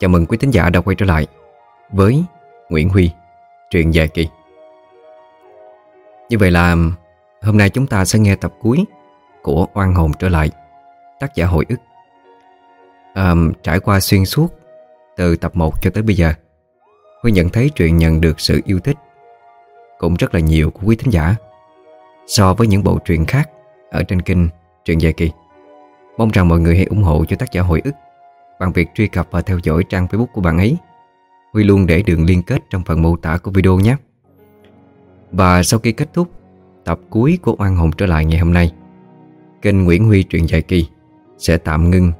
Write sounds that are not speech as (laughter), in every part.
Chào mừng quý thính giả đã quay trở lại với Nguyễn Huy, truyện dài kỳ. Như vậy là hôm nay chúng ta sẽ nghe tập cuối của Oan hồn trở lại, tác giả hồi ức. À, trải qua xuyên suốt từ tập 1 cho tới bây giờ, Huy nhận thấy truyện nhận được sự yêu thích cũng rất là nhiều của quý thính giả so với những bộ truyện khác ở trên kênh Truyện Dài Kỳ. Mong rằng mọi người hãy ủng hộ cho tác giả hồi ức bằng việc truy cập và theo dõi trang Facebook của bạn ấy. Huy luôn để đường liên kết trong phần mô tả của video nhé. Và sau khi kết thúc tập cuối của Oan Hồn trở lại ngày hôm nay, kênh Nguyễn Huy truyện dài kỳ sẽ tạm ngưng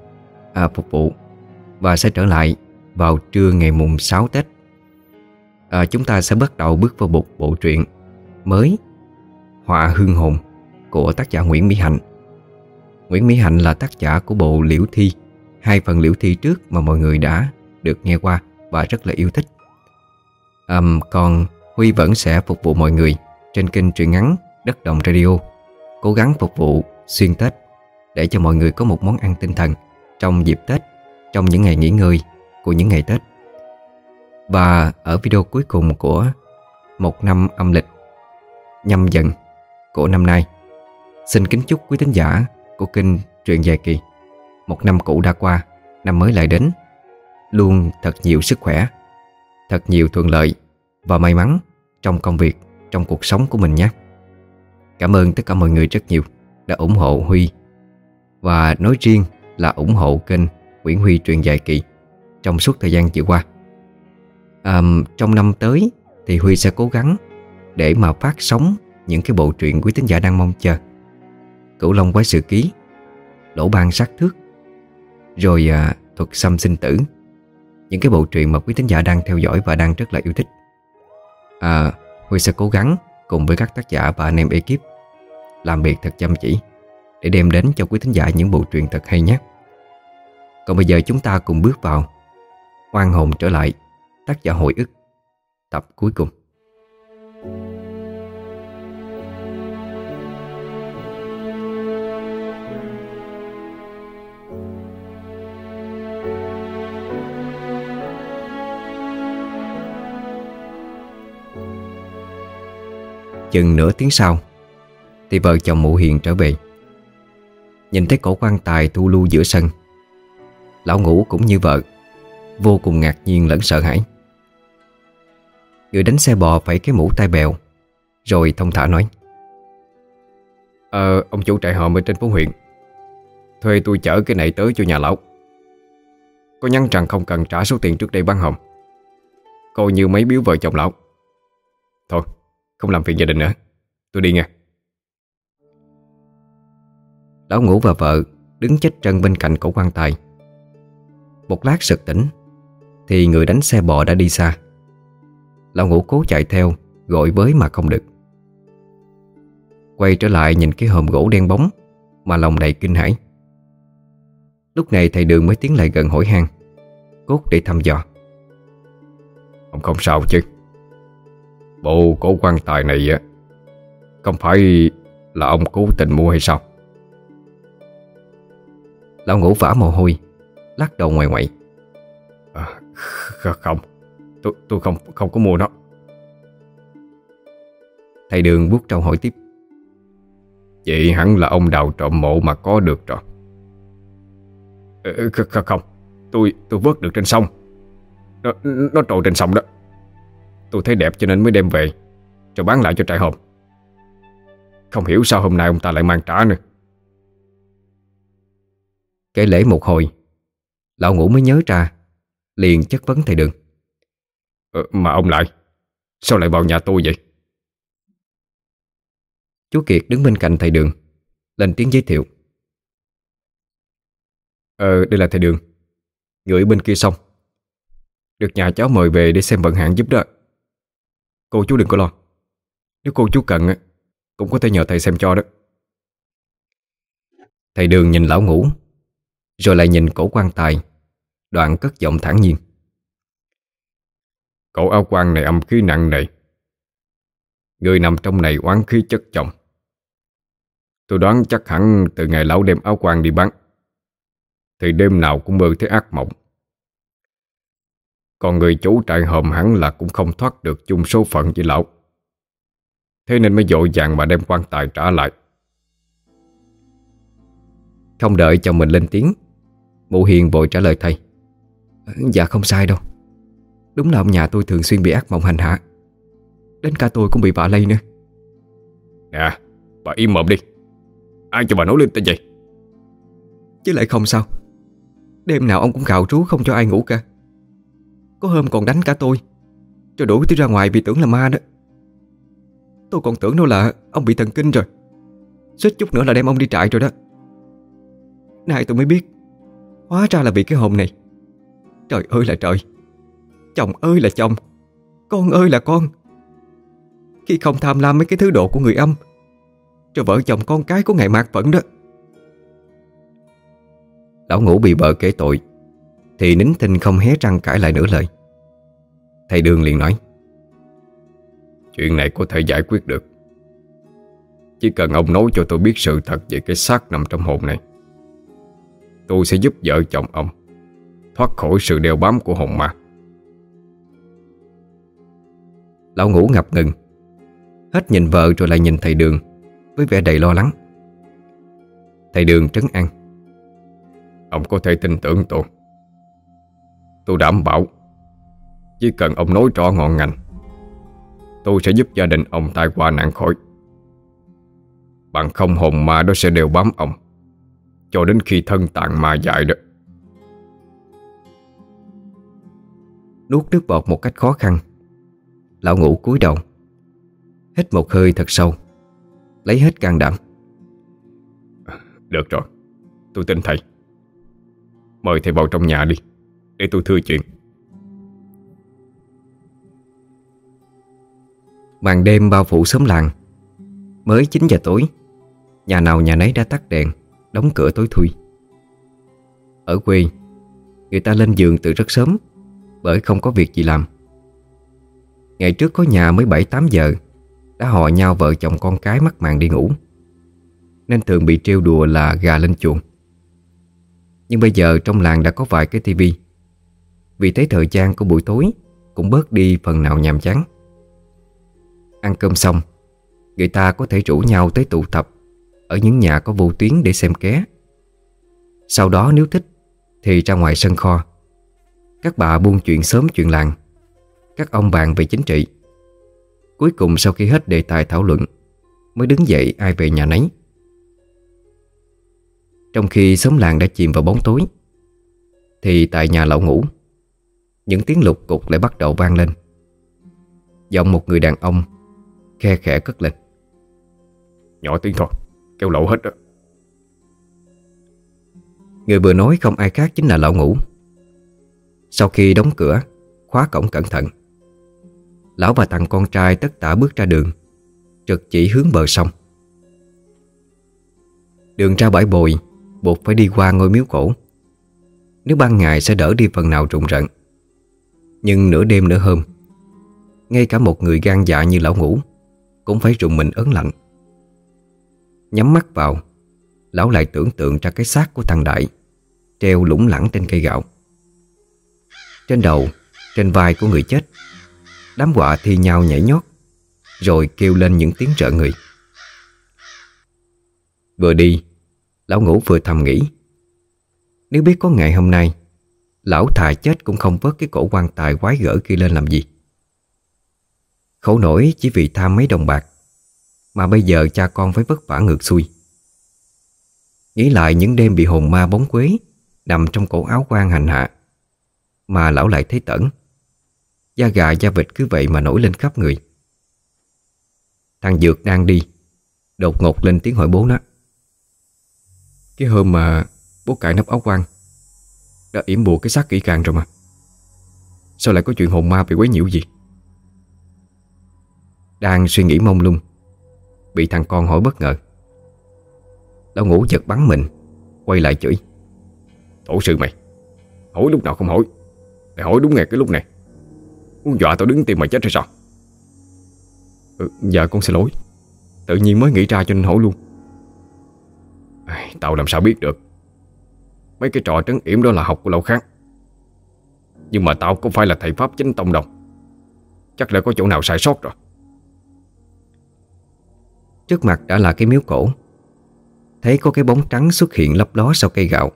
à, phục vụ và sẽ trở lại vào trưa ngày mùng 6 Tết. À, chúng ta sẽ bắt đầu bước vào một bộ truyện mới Họa Hương Hồn của tác giả Nguyễn Mỹ Hạnh. Nguyễn Mỹ Hạnh là tác giả của bộ Liễu Thi Hai phần liễu thi trước mà mọi người đã được nghe qua và rất là yêu thích um, Còn Huy vẫn sẽ phục vụ mọi người trên kênh truyện ngắn Đất Đồng Radio Cố gắng phục vụ xuyên Tết để cho mọi người có một món ăn tinh thần trong dịp Tết, trong những ngày nghỉ ngơi của những ngày Tết. Và ở video cuối cùng của một năm âm lịch nhâm dần của năm nay, xin kính chúc quý thính giả của kênh Truyện Dài Kỳ một năm cũ đã qua Năm mới lại đến. Luôn thật nhiều sức khỏe Thật nhiều thuận lợi Và may mắn trong công việc Trong cuộc sống của mình nhé. Cảm ơn tất cả mọi người rất nhiều Đã ủng hộ Huy. Và nói riêng là ủng hộ kênh Nguyễn Huy truyền dài kỳ Trong suốt thời gian vừa qua. À, Trong năm tới Thì Huy sẽ cố gắng Để mà phát sóng những cái bộ truyện quý tín giả đang mong chờ. Cửu Long quái sự ký Lỗ ban sát thước rồi à, thuật xăm sinh tử. Những cái bộ truyện mà quý thính giả đang theo dõi Và đang rất là yêu thích. À, Huy sẽ cố gắng cùng với các tác giả Và anh em ekip Làm việc thật chăm chỉ Để đem đến cho quý thính giả những bộ truyện thật hay nhé. Còn bây giờ chúng ta cùng bước vào Oan hồn trở lại Tác giả hồi ức Tập cuối cùng. Chừng nửa tiếng sau Thì vợ chồng mụ hiền trở về. Nhìn thấy cổ quan tài thu lưu giữa sân Lão ngủ cũng như vợ Vô cùng ngạc nhiên lẫn sợ hãi. Người đánh xe bò phải cái mũ tai bèo Rồi thông thả nói Ờ, ông chủ trại hòm ở trên phố huyện Thuê tôi chở cái này tới cho nhà lão. Có nhắn rằng không cần trả số tiền trước đây bán hòm Coi như mấy biếu vợ chồng lão. Thôi không làm phiền gia đình nữa. Tôi đi nha. Lão ngủ và vợ Đứng chết chân bên cạnh cổ quan tài. Một lát sực tỉnh, Thì người đánh xe bò đã đi xa. Lão ngủ cố chạy theo, Gọi với mà không được. Quay trở lại nhìn cái hòm gỗ đen bóng, Mà lòng đầy kinh hãi. Lúc này thầy đường mới tiến lại gần hỏi han, Cốt để thăm dò. Ông không sao chứ? Bộ cổ quan tài này á Không phải là ông cố tình mua hay sao? Lão ngủ vã mồ hôi Lắc đầu ngoài ngoại. À, Không. Tôi tôi không không có mua nó. Thầy Đường bút trâu hỏi tiếp. Vậy hẳn là ông đào trộm mộ mà có được rồi. Không. Tôi tôi vớt được trên sông. Nó, nó trồi trên sông đó Tôi thấy đẹp cho nên mới đem về. Rồi bán lại cho trại hồn Không hiểu sao hôm nay ông ta lại mang trả nữa. Kể lễ một hồi Lão ngủ mới nhớ ra Liền chất vấn thầy đường. Ờ, Mà ông lại Sao lại vào nhà tôi vậy? Chú Kiệt đứng bên cạnh thầy đường Lên tiếng giới thiệu. Ờ đây là thầy đường Người bên kia xong. Được nhà cháu mời về để xem vận hạn giúp đó. Cô chú đừng có lo. Nếu cô chú cần Cũng có thể nhờ thầy xem cho đó. Thầy đường nhìn lão ngủ, Rồi lại nhìn cổ quan tài, Đoạn cất giọng thản nhiên. Cổ áo quan này âm khí nặng nề. Người nằm trong này oán khí chất chồng. Tôi đoán chắc hẳn từ ngày lão đem áo quan đi bắn Thì đêm nào cũng mơ thấy ác mộng. Còn người chủ trại hòm hẳn là cũng không thoát được chung số phận với lão. Thế nên mới dội vàng mà đem quan tài trả lại. Không đợi chồng mình lên tiếng Mụ Hiền vội trả lời thầy. Dạ không sai đâu. Đúng là ông nhà tôi thường xuyên bị ác mộng hành hạ. Đến cả tôi cũng bị vạ lây nữa. Nè Bà im mồm đi. Ai cho bà nói lên tên vậy? Chứ lại không sao. Đêm nào ông cũng gào trú không cho ai ngủ cả có hôm còn đánh cả tôi. Cho đuổi tôi ra ngoài vì tưởng là ma đó. Tôi còn tưởng đâu là ông bị thần kinh rồi. Suýt chút nữa là đem ông đi trại rồi đó. Nay tôi mới biết, Hóa ra là bị cái hồn này. Trời ơi là trời. Chồng ơi là chồng. Con ơi là con. Khi không tham lam mấy cái thứ độ của người âm, Cho vợ chồng con cái của ngày mạc vẫn đó. Lão ngủ bị bờ kể tội, Thì nín thinh không hé răng cãi lại nửa lời. Thầy Đường liền nói, Chuyện này có thể giải quyết được. Chỉ cần ông nói cho tôi biết sự thật về cái xác nằm trong hồn này, Tôi sẽ giúp vợ chồng ông Thoát khỏi sự đeo bám của hồn ma. Lão ngủ ngập ngừng, Hết nhìn vợ rồi lại nhìn thầy Đường Với vẻ đầy lo lắng. Thầy Đường trấn an, Ông có thể tin tưởng tôi. Tôi đảm bảo chỉ cần ông nói rõ ngọn ngành Tôi sẽ giúp gia đình ông tai qua nạn khỏi Bằng không hồn ma đó sẽ đều bám ông Cho đến khi thân tàn ma dại đó. Nuốt nước bọt một cách khó khăn Lão ngủ cúi đầu Hít một hơi thật sâu Lấy hết can đảm. Được rồi Tôi tin thầy. Mời thầy vào trong nhà đi Để tôi thưa chuyện Màn đêm bao phủ xóm làng. Mới 9 giờ tối, Nhà nào nhà nấy đã tắt đèn, Đóng cửa tối thui. Ở quê, Người ta lên giường từ rất sớm, Bởi không có việc gì làm. Ngày trước có nhà mới 7-8 giờ, Đã hò nhau vợ chồng con cái mắc màn đi ngủ. Nên thường bị trêu đùa là gà lên chuồng. Nhưng bây giờ trong làng đã có vài cái tivi. Vì thế thời gian của buổi tối Cũng bớt đi phần nào nhàm chán. Ăn cơm xong. Người ta có thể rủ nhau tới tụ tập, Ở những nhà có vô tuyến để xem ké. Sau đó nếu thích, Thì ra ngoài sân kho. Các bà buôn chuyện sớm chuyện làng, Các ông bàn về chính trị. Cuối cùng sau khi hết đề tài thảo luận, Mới đứng dậy ai về nhà nấy. Trong khi xóm làng đã chìm vào bóng tối, Thì tại nhà lão ngủ, Những tiếng lục cục lại bắt đầu vang lên. Giọng một người đàn ông Khe khẽ cất lên. Nhỏ tiếng thôi Kêu lậu hết đó. Người vừa nói không ai khác chính là lão ngủ. Sau khi đóng cửa Khóa cổng cẩn thận Lão và thằng con trai tất tả bước ra đường Trực chỉ hướng bờ sông. Đường ra bãi bồi Buộc phải đi qua ngôi miếu cổ. Nếu ban ngày sẽ đỡ đi phần nào rụng rận Nhưng nửa đêm nửa hôm Ngay cả một người gan dạ như lão ngủ cũng phải rùng mình ớn lạnh. Nhắm mắt vào, Lão lại tưởng tượng ra cái xác của thằng Đại Treo lủng lẳng trên cây gạo. Trên đầu, Trên vai của người chết, Đám quạ thi nhau nhảy nhót, Rồi kêu lên những tiếng trợ người. Vừa đi, Lão ngủ vừa thầm nghĩ, Nếu biết có ngày hôm nay, Lão thà chết cũng không vớt cái cổ quan tài quái gở kia lên làm gì. Khổ nổi chỉ vì tham mấy đồng bạc, Mà bây giờ cha con phải vất vả ngược xuôi. Nghĩ lại những đêm bị hồn ma bóng quế Nằm trong cổ áo quan hành hạ, Mà lão lại thấy tẩn. Da gà, da vịt cứ vậy mà nổi lên khắp người. Thằng Dược đang đi, Đột ngột lên tiếng hỏi bố nó. Cái hôm mà bố cải nắp áo quan, Đã yểm bùa cái xác kỹ càng rồi mà. Sao lại có chuyện hồn ma bị quấy nhiễu gì đang suy nghĩ mông lung. Bị thằng con hỏi bất ngờ. Lão ngủ giật bắn mình Quay lại chửi. Tổ sư mày Hỏi lúc nào không hỏi. Mày hỏi đúng ngày cái lúc này. Muốn dọa tao đứng tìm mày chết hay sao? Ừ, Dạ con xin lỗi. Tự nhiên mới nghĩ ra cho nên hỏi luôn. À, Tao làm sao biết được? Mấy cái trò trấn yểm đó là học của lão khác. Nhưng mà tao cũng phải là thầy Pháp chính tông đồng Chắc là có chỗ nào sai sót rồi. Trước mặt đã là cái miếu cổ. Thấy có cái bóng trắng xuất hiện lấp ló sau cây gạo.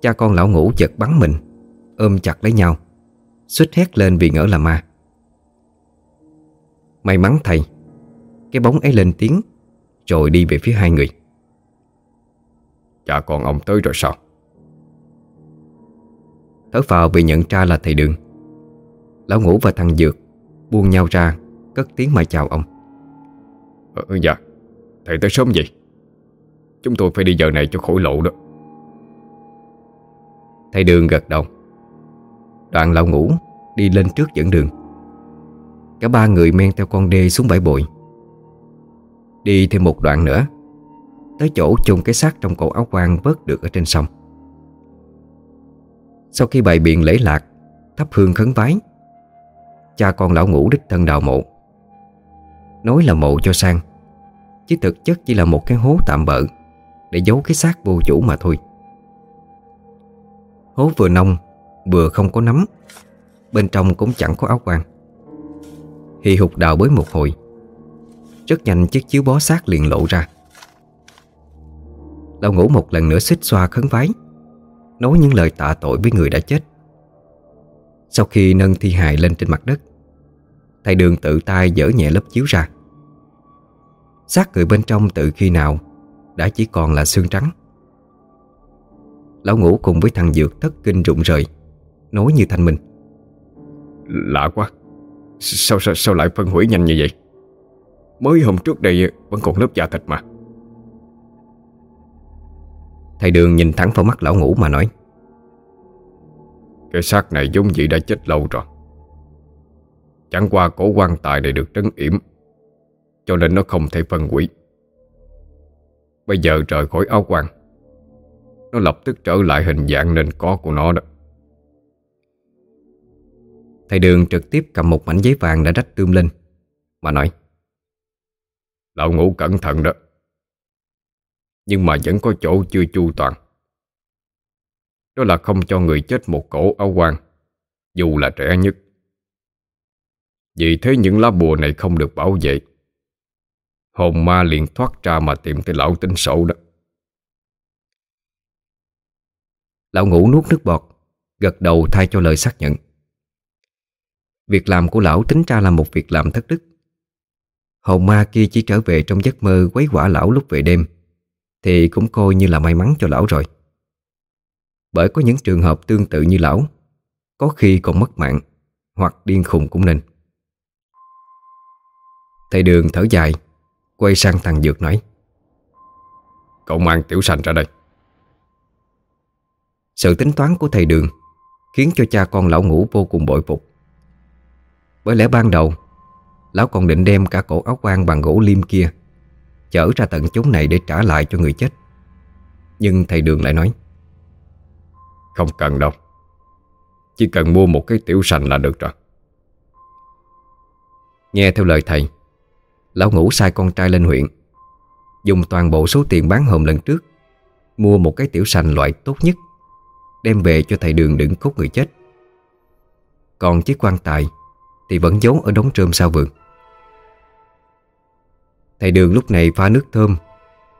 Cha con lão ngủ giật bắn mình Ôm chặt lấy nhau Xích hét lên vì ngỡ là ma. May mắn thầy Cái bóng ấy lên tiếng Rồi đi về phía hai người. Cha con ông tới rồi sao? Thở vào vì nhận ra là thầy đường. Lão ngủ và thằng Dược Buông nhau ra Cất tiếng mà chào ông ờ, ừ, Dạ. Thầy tới sớm vậy? Chúng tôi phải đi giờ này cho khỏi lộ đó. Thầy đường gật đầu. Đoạn lão ngủ Đi lên trước dẫn đường. Cả ba người men theo con đê xuống bãi bồi. Đi thêm một đoạn nữa Tới chỗ chôn cái xác trong cổ áo quan vớt được ở trên sông. Sau khi bày biện lễ lạc Thắp hương khấn vái Cha con lão ngủ đích thân đào mộ. Nói là mộ cho sang. Chứ thực chất chỉ là một cái hố tạm bợ Để giấu cái xác vô chủ mà thôi. Hố vừa nông, Vừa không có nắm Bên trong cũng chẳng có áo quan. Hì hục đào bới một hồi, Rất nhanh chiếc chiếu bó xác liền lộ ra. Lão ngủ một lần nữa xích xoa khấn vái, Nói những lời tạ tội với người đã chết. Sau khi nâng thi hài lên trên mặt đất Thầy đường tự tay dỡ nhẹ lớp chiếu ra. Xác người bên trong từ khi nào Đã chỉ còn là xương trắng. Lão ngủ cùng với thằng Dược thất kinh rụng rời Nói như thanh minh. Lạ quá. Sao, sao, sao lại phân hủy nhanh như vậy? Mới hôm trước đây vẫn còn lớp da thịt mà. Thầy Đường nhìn thẳng vào mắt lão ngủ mà nói. Cái xác này giống vậy đã chết lâu rồi Chẳng qua cổ quan tài này được trấn yểm Cho nên nó không thể phân hủy. Bây giờ rời khỏi áo quan Nó lập tức trở lại hình dạng nên có của nó đó. Thầy Đường trực tiếp cầm một mảnh giấy vàng đã rách tươm lên Mà nói Lão ngủ cẩn thận đó Nhưng mà vẫn có chỗ chưa chu toàn. Đó là không cho người chết một cổ áo quan Dù là trẻ nhất vì thế những lá bùa này không được bảo vệ. Hồn ma liền thoát ra mà tìm tới lão tính sổ đó. Lão ngủ nuốt nước bọt, Gật đầu thay cho lời xác nhận. Việc làm của lão tính ra là một việc làm thất đức. Hồn ma kia chỉ trở về trong giấc mơ quấy quả lão lúc về đêm, Thì cũng coi như là may mắn cho lão rồi. Bởi có những trường hợp tương tự như lão, Có khi còn mất mạng Hoặc điên khùng cũng nên. Thầy đường thở dài, Quay sang thằng Dược nói. Cậu mang tiểu sành ra đây. Sự tính toán của thầy đường Khiến cho cha con lão ngủ vô cùng bội phục. Bởi lẽ ban đầu, Lão còn định đem cả cổ áo quan bằng gỗ liêm kia Chở ra tận chốn này để trả lại cho người chết. Nhưng thầy Đường lại nói, Không cần đâu. Chỉ cần mua một cái tiểu sành là được rồi. Nghe theo lời thầy Lão ngủ sai con trai lên huyện. Dùng toàn bộ số tiền bán hôm lần trước, Mua một cái tiểu sành loại tốt nhất, Đem về cho thầy Đường đựng cốt người chết. Còn chiếc quan tài Thì vẫn giấu ở đống trơm sau vườn. Thầy Đường lúc này pha nước thơm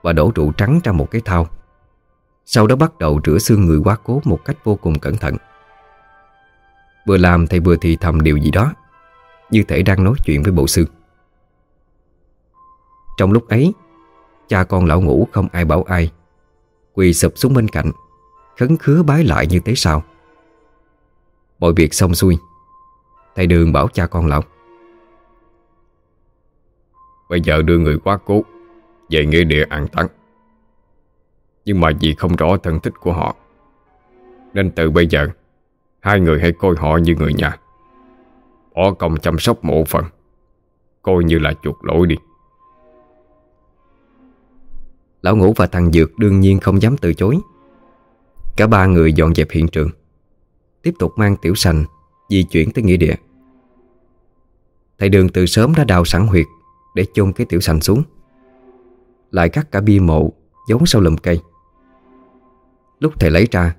Và đổ rượu trắng ra một cái thau Sau đó bắt đầu rửa xương người quá cố Một cách vô cùng cẩn thận. Vừa làm thầy vừa thì thầm điều gì đó, Như thể đang nói chuyện với bộ xương trong lúc ấy, Cha con lão ngủ không ai bảo ai. Quỳ sụp xuống bên cạnh, Khấn khứa bái lại như thế sao? Mọi việc xong xuôi, Thầy Đường bảo cha con lão. Bây giờ đưa người quá cố, Về nghĩa địa an táng. Nhưng mà vì không rõ thân thích của họ, Nên từ bây giờ, Hai người hãy coi họ như người nhà. Bỏ công chăm sóc mộ phần, Coi như là chuột lỗi đi. Lão Ngũ và thằng Dược đương nhiên không dám từ chối. Cả ba người dọn dẹp hiện trường Tiếp tục mang tiểu sành Di chuyển tới nghĩa địa. Thầy Đường từ sớm đã đào sẵn huyệt Để chôn cái tiểu sành xuống. Lại cắt cả bia mộ Giấu sau lùm cây. Lúc thầy lấy ra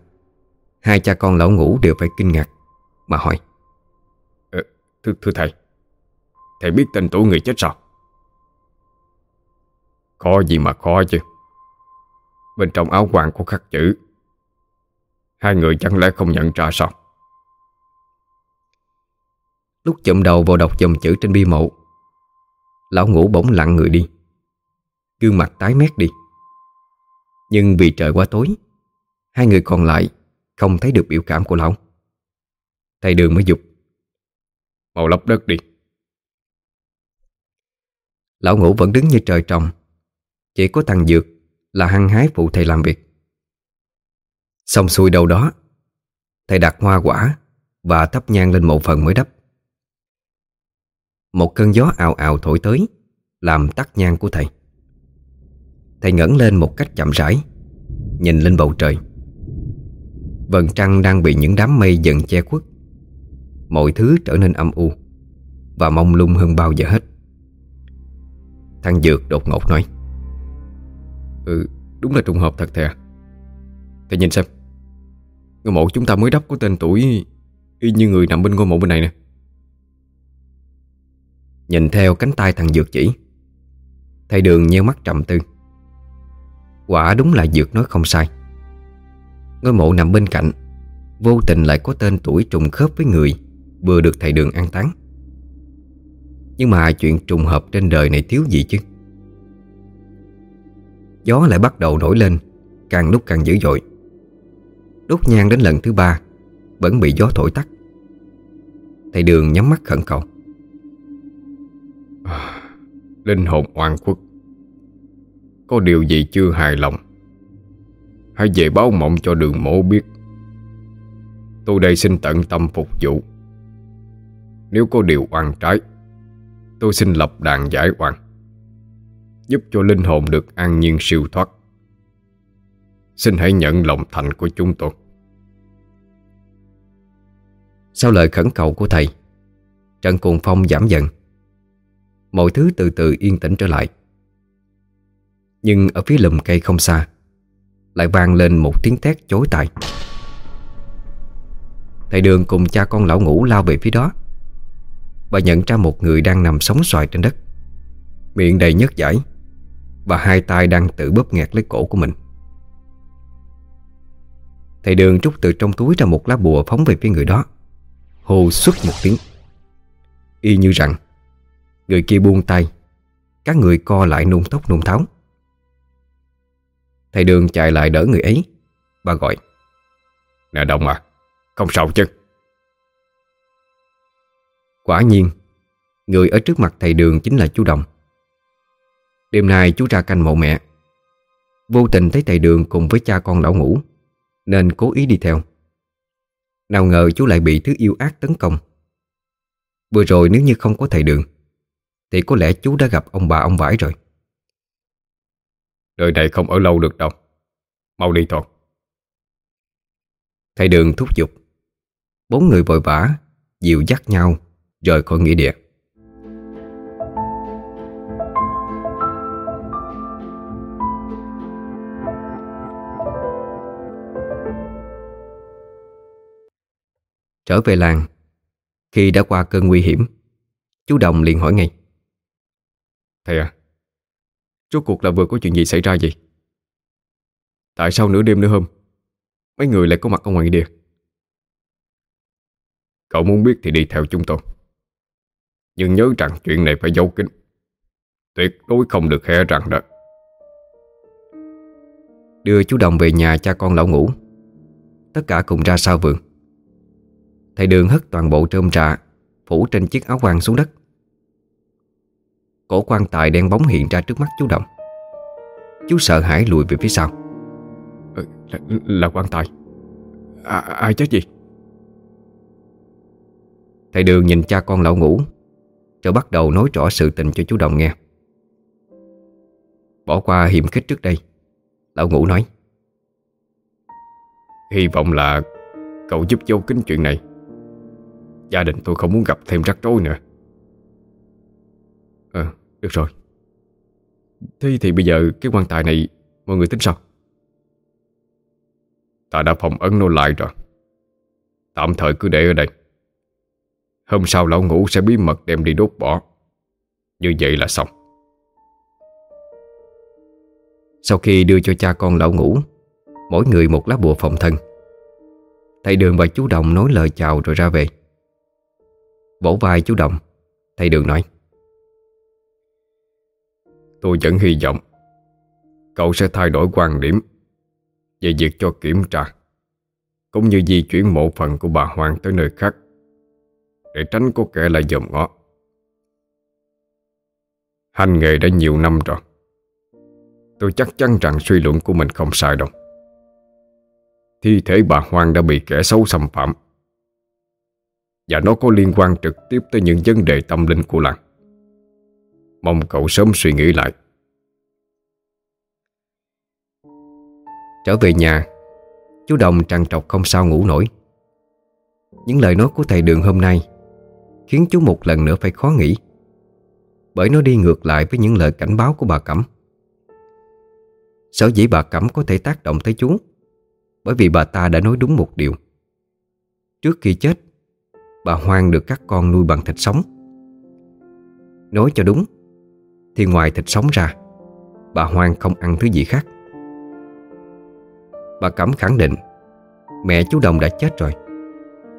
Hai cha con lão ngủ đều phải kinh ngạc Mà hỏi. Ờ, thưa, thưa thầy Thầy biết tên tuổi người chết sao? Khó gì mà khó chứ. Bên trong áo quan có khắc chữ. Hai người chẳng lẽ không nhận ra sao? Lúc chậm đầu vào đọc dòng chữ trên bia mộ, Lão ngủ bỗng lặng người đi. Gương mặt tái mét đi. Nhưng vì trời quá tối, Hai người còn lại Không thấy được biểu cảm của lão. Thầy đường mới dục, Mau lấp đất đi. Lão ngủ vẫn đứng như trời trồng, Chỉ có thằng Dược là hăng hái phụ thầy làm việc. Xong xuôi đâu đó, Thầy đặt hoa quả Và thắp nhang lên một phần mới đắp. Một cơn gió ào ào thổi tới, Làm tắt nhang của thầy. Thầy ngẩng lên một cách chậm rãi, Nhìn lên bầu trời. Vầng trăng đang bị những đám mây dần che khuất. Mọi thứ trở nên âm u Và mông lung hơn bao giờ hết. Thằng Dược đột ngột nói Ừ đúng là trùng hợp thật thề. Thầy nhìn xem, Ngôi mộ chúng ta mới đắp có tên tuổi Y như người nằm bên ngôi mộ bên này nè. Nhìn theo cánh tay thằng Dược chỉ, Thầy Đường nheo mắt trầm tư. Quả đúng là Dược nói không sai. Ngôi mộ nằm bên cạnh, Vô tình lại có tên tuổi trùng khớp với người Vừa được thầy Đường an táng. Nhưng mà chuyện trùng hợp trên đời này thiếu gì chứ? Gió lại bắt đầu nổi lên, Càng lúc càng dữ dội. Đốt nhang đến lần thứ ba, Vẫn bị gió thổi tắt. Thầy Đường nhắm mắt khẩn cầu. À, linh hồn oan khuất. Có điều gì chưa hài lòng? Hãy về báo mộng cho đường mổ biết. Tôi đây xin tận tâm phục vụ. Nếu có điều oan trái, Tôi xin lập đàn giải oan. Giúp cho linh hồn được an nhiên siêu thoát. Xin hãy nhận lòng thành của chúng tôi. Sau lời khẩn cầu của thầy Trận cuồng phong giảm dần. Mọi thứ từ từ yên tĩnh trở lại. Nhưng ở phía lùm cây không xa, Lại vang lên một tiếng thét chối tai. Thầy Đường cùng cha con lão ngủ lao về phía đó. Và nhận ra một người đang nằm sóng xoài trên đất. Miệng đầy nhớt giải và hai tay đang tự bóp nghẹt lấy cổ của mình. Thầy Đường trút từ trong túi ra một lá bùa phóng về phía người đó. Hô xuất một tiếng. Y như rằng, Người kia buông tay, Các người co lại nôn tóc nôn tháo. Thầy Đường chạy lại đỡ người ấy. Bà gọi, Nè Đông à Không sao chứ? Quả nhiên, Người ở trước mặt thầy Đường chính là chú Đồng. Đêm nay chú ra canh mộ mẹ. Vô tình thấy thầy Đường cùng với cha con lão ngủ Nên cố ý đi theo. Nào ngờ chú lại bị thứ yêu ác tấn công. Vừa rồi nếu như không có thầy Đường Thì có lẽ chú đã gặp ông bà ông vải rồi. Đời này không ở lâu được đâu. Mau đi thôi. Thầy Đường thúc giục. Bốn người vội vã Dìu dắt nhau Rời khỏi nghĩa địa Trở về làng. Khi đã qua cơn nguy hiểm Chú Đồng liền hỏi ngay. Thầy à Rốt cuộc là vừa có chuyện gì xảy ra vậy? Tại sao nửa đêm nửa hôm Mấy người lại có mặt ở ngoài địa Cậu muốn biết thì đi theo chúng tôi. Nhưng nhớ rằng chuyện này phải giấu kín. Tuyệt đối không được hé rằng đó. Đưa chú Đồng về nhà cha con lão ngủ. Tất cả cùng ra sau vườn Thầy Đường hất toàn bộ trơm trà Phủ trên chiếc áo quan xuống đất. Cổ quan tài đen bóng hiện ra trước mắt chú Đồng. Chú sợ hãi lùi về phía sau. Ờ, là, là quan tài. À, Ai chết gì? Thầy Đường nhìn cha con lão ngủ Rồi bắt đầu nói rõ sự tình cho chú Đồng nghe. Bỏ qua hiểm khích trước đây Lão ngủ nói. Hy vọng là Cậu giúp giấu kín chuyện này Gia đình tôi không muốn gặp thêm rắc rối nữa. Ờ, được rồi. Thế thì bây giờ cái quan tài này Mọi người tính sao? Ta đã phòng ấn nó lại rồi. Tạm thời cứ để ở đây. Hôm sau lão ngủ sẽ bí mật đem đi đốt bỏ. Như vậy là xong. Sau khi đưa cho cha con lão ngủ Mỗi người một lá bùa phòng thân. Thầy Đường và chú Đồng nói lời chào rồi ra về. Vỗ vai chú Đồng. Thầy Đường nói, Tôi vẫn hy vọng Cậu sẽ thay đổi quan điểm Về việc cho kiểm tra, Cũng như di chuyển mộ phần của bà Hoàng tới nơi khác Để tránh có kẻ lại dòm ngó. Hành nghề đã nhiều năm rồi, Tôi chắc chắn rằng suy luận của mình không sai đâu. Thi thể bà Hoàng đã bị kẻ xấu xâm phạm và nó có liên quan trực tiếp tới những vấn đề tâm linh của làng. Mong cậu sớm suy nghĩ lại. Trở về nhà, Chú Đồng trằn trọc không sao ngủ nổi. Những lời nói của thầy Đường hôm nay Khiến chú một lần nữa phải khó nghĩ, Bởi nó đi ngược lại với những lời cảnh báo của bà Cẩm. Sở dĩ bà Cẩm có thể tác động tới chú, Bởi vì bà ta đã nói đúng một điều. Trước khi chết Bà Hoang được các con nuôi bằng thịt sống. Nói cho đúng, Thì ngoài thịt sống ra, Bà Hoang không ăn thứ gì khác. Bà Cẩm khẳng định, Mẹ chú Đồng đã chết rồi,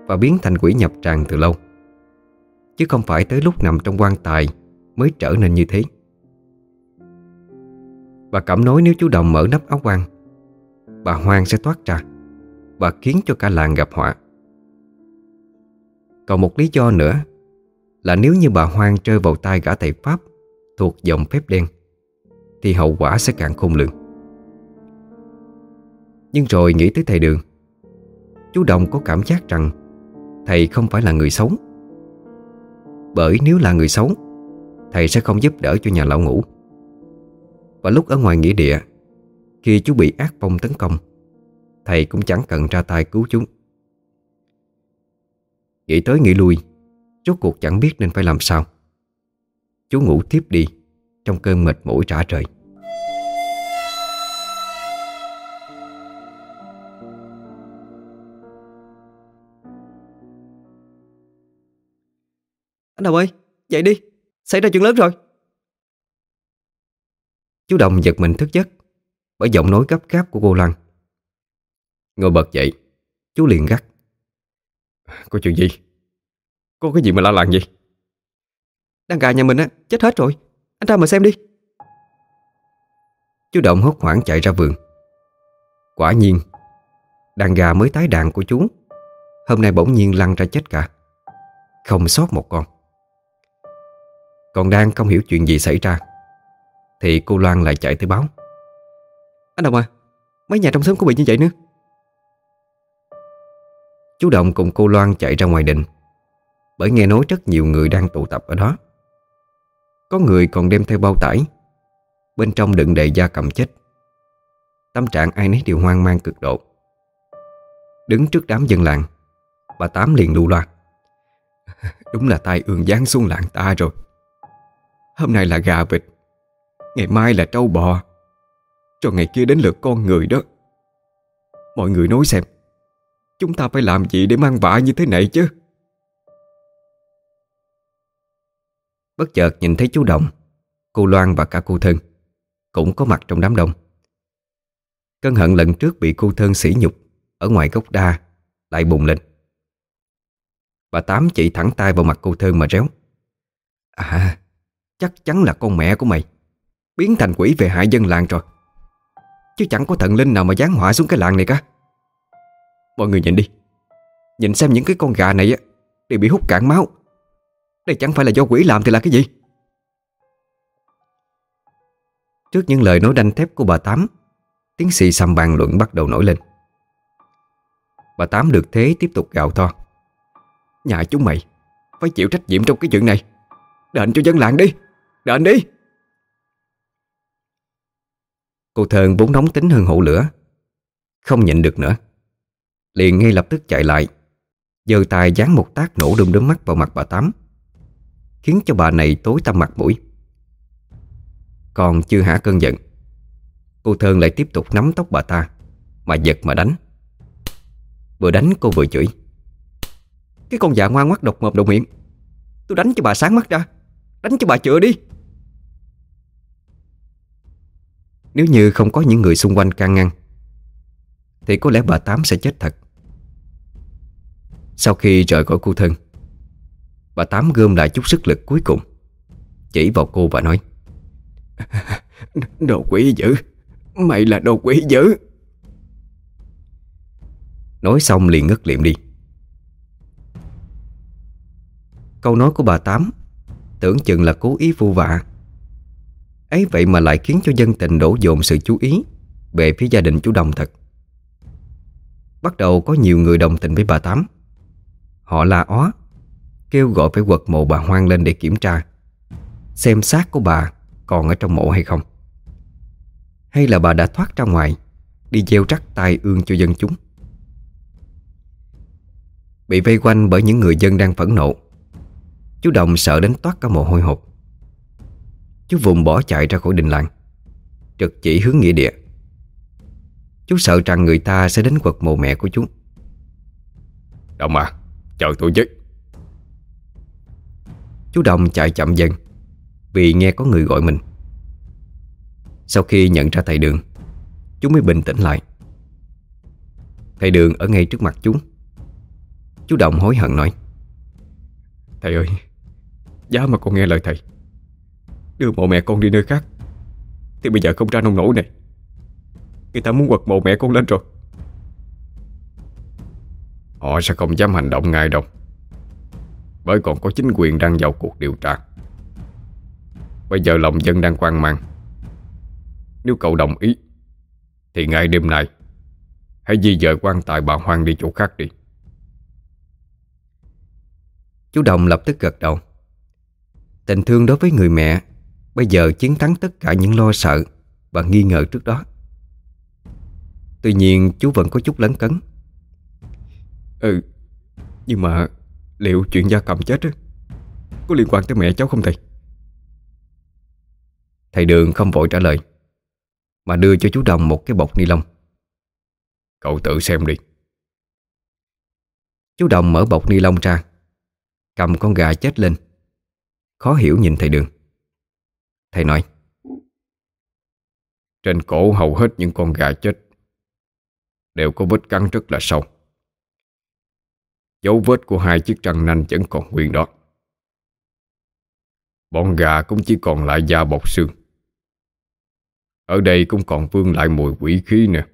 Và biến thành quỷ nhập tràng từ lâu. Chứ không phải tới lúc nằm trong quan tài Mới trở nên như thế. Bà Cẩm nói nếu chú Đồng mở nắp áo quan, Bà Hoang sẽ thoát ra Và khiến cho cả làng gặp họa. Còn một lý do nữa Là nếu như bà Hoang rơi vào tay gã thầy Pháp Thuộc dòng phép đen, Thì hậu quả sẽ càng khôn lường. Nhưng rồi nghĩ tới thầy Đường, Chú Đồng có cảm giác rằng Thầy không phải là người xấu. Bởi nếu là người xấu, Thầy sẽ không giúp đỡ cho nhà lão ngủ. Và lúc ở ngoài nghĩa địa, Khi chú bị ác phong tấn công, Thầy cũng chẳng cần ra tay cứu chúng Nghĩ tới nghĩ lui Chốt cuộc chẳng biết nên phải làm sao. Chú ngủ tiếp đi Trong cơn mệt mỏi trả trời Anh Đồng ơi, dậy đi Xảy ra chuyện lớn rồi. Chú Đồng giật mình thức giấc Bởi giọng nói gấp gáp của cô Lan. Ngồi bật dậy Chú liền gắt Có chuyện gì? Có cái gì mà la làng gì? Đàn gà nhà mình á, chết hết rồi. Anh ra mà xem đi. Chú Động hốt hoảng chạy ra vườn. Quả nhiên Đàn gà mới tái đàn của chú. Hôm nay bỗng nhiên lăn ra chết cả. Không sót một con. Còn đang không hiểu chuyện gì xảy ra thì cô Loan lại chạy tới báo. Anh Đồng à Mấy nhà trong xóm có bị như vậy nữa Chú Động cùng cô Loan chạy ra ngoài đình. Bởi nghe nói rất nhiều người đang tụ tập ở đó. Có người còn đem theo bao tải. Bên trong đựng đầy da cầm chết. Tâm trạng ai nấy đều hoang mang cực độ. Đứng trước đám dân làng, Bà Tám liền lưu loa. (laughs) Đúng là tai ương giáng xuống làng ta rồi. Hôm nay là gà vịt, Ngày mai là trâu bò. Rồi ngày kia đến lượt con người đó. Mọi người nói xem Chúng ta phải làm gì để mang vạ như thế này chứ? Bất chợt nhìn thấy chú Đồng, Cô Loan và cả cô Thân Cũng có mặt trong đám đông. Cơn hận lần trước bị cô Thân sỉ nhục Ở ngoài gốc đa Lại bùng lên. Bà Tám chỉ thẳng tay vào mặt cô Thân mà réo. À Chắc chắn là con mẹ của mày, Biến thành quỷ về hại dân làng rồi. Chứ chẳng có thần linh nào mà giáng họa xuống cái làng này cả. Mọi người nhìn đi. Nhìn xem những cái con gà này á, Đều bị hút cạn máu. Đây chẳng phải là do quỷ làm thì là cái gì? Trước những lời nói đanh thép của bà Tám, tiến sĩ xăm bàn luận bắt đầu nổi lên. Bà Tám được thế tiếp tục gào to. Nhà chúng mày, Phải chịu trách nhiệm trong cái chuyện này. Đền cho dân làng đi, Đền đi. Cô Thơn vốn nóng tính hơn hổ lửa, Không nhịn được nữa. Liền ngay lập tức chạy lại. Giơ tay dán một tác nổ đâm đớm mắt vào mặt bà Tám, Khiến cho bà này tối tăm mặt mũi. Còn chưa hả cơn giận, Cô Thơn lại tiếp tục nắm tóc bà ta, Mà giật mà đánh. Vừa đánh cô vừa chửi, Cái con dạ ngoan ngoắt độc mồm độc miệng, Tôi đánh cho bà sáng mắt ra, Đánh cho bà chữa đi. Nếu như không có những người xung quanh can ngăn, Thì có lẽ bà Tám sẽ chết thật. Sau khi rời khỏi khu thân Bà Tám gom lại chút sức lực cuối cùng Chỉ vào cô và nói Đồ quỷ dữ Mày là đồ quỷ dữ. Nói xong liền ngất liệm đi. Câu nói của bà Tám Tưởng chừng là cố ý vu vạ. Ấy vậy mà lại khiến cho dân tình đổ dồn sự chú ý Về phía gia đình chú Đồng thật. Bắt đầu có nhiều người đồng tình với bà Tám Họ la ó, Kêu gọi phải quật mộ bà Hoang lên để kiểm tra, Xem xác của bà còn ở trong mộ hay không. Hay là bà đã thoát ra ngoài, Đi gieo rắc tai ương cho dân chúng. Bị vây quanh bởi những người dân đang phẫn nộ, Chú Đồng sợ đến toát cả mồ hôi hột. Chú vùng bỏ chạy ra khỏi đình làng, Trực chỉ hướng nghĩa địa. Chú sợ rằng người ta sẽ đến quật mộ mẹ của chú. Đồng à Chờ tôi chứ Chú Đồng chạy chậm dần, Vì nghe có người gọi mình. Sau khi nhận ra thầy Đường, Chú mới bình tĩnh lại. Thầy Đường ở ngay trước mặt chú. Chú Đồng hối hận nói, Thầy ơi, Giá mà con nghe lời thầy. Đưa mộ mẹ con đi nơi khác, Thì bây giờ không ra nông nổi này. Người ta muốn quật mộ mẹ con lên rồi. Họ sẽ không dám hành động ngay đâu. Bởi còn có chính quyền đang vào cuộc điều tra. Bây giờ lòng dân đang quan mang. Nếu cậu đồng ý, Thì ngay đêm nay, Hãy di dời quan tài bà Hoang đi chỗ khác đi. Chú Đồng lập tức gật đầu. Tình thương đối với người mẹ, Bây giờ chiến thắng tất cả những lo sợ Và nghi ngờ trước đó. Tuy nhiên, chú vẫn có chút lấn cấn. Ừ Nhưng mà liệu chuyện gia cầm chết á, Có liên quan tới mẹ cháu không thầy? Thầy Đường không vội trả lời, Mà đưa cho chú Đồng một cái bọc ni lông. Cậu tự xem đi. Chú Đồng mở bọc ni lông ra, Cầm con gà chết lên. Khó hiểu nhìn thầy Đường. Thầy nói, Trên cổ hầu hết những con gà chết Đều có vết cắn rất là sâu. Dấu vết của hai chiếc răng nanh vẫn còn nguyên đó. Bọn gà cũng chỉ còn lại da bọc xương. Ở đây cũng còn vương lại mùi quỷ khí nè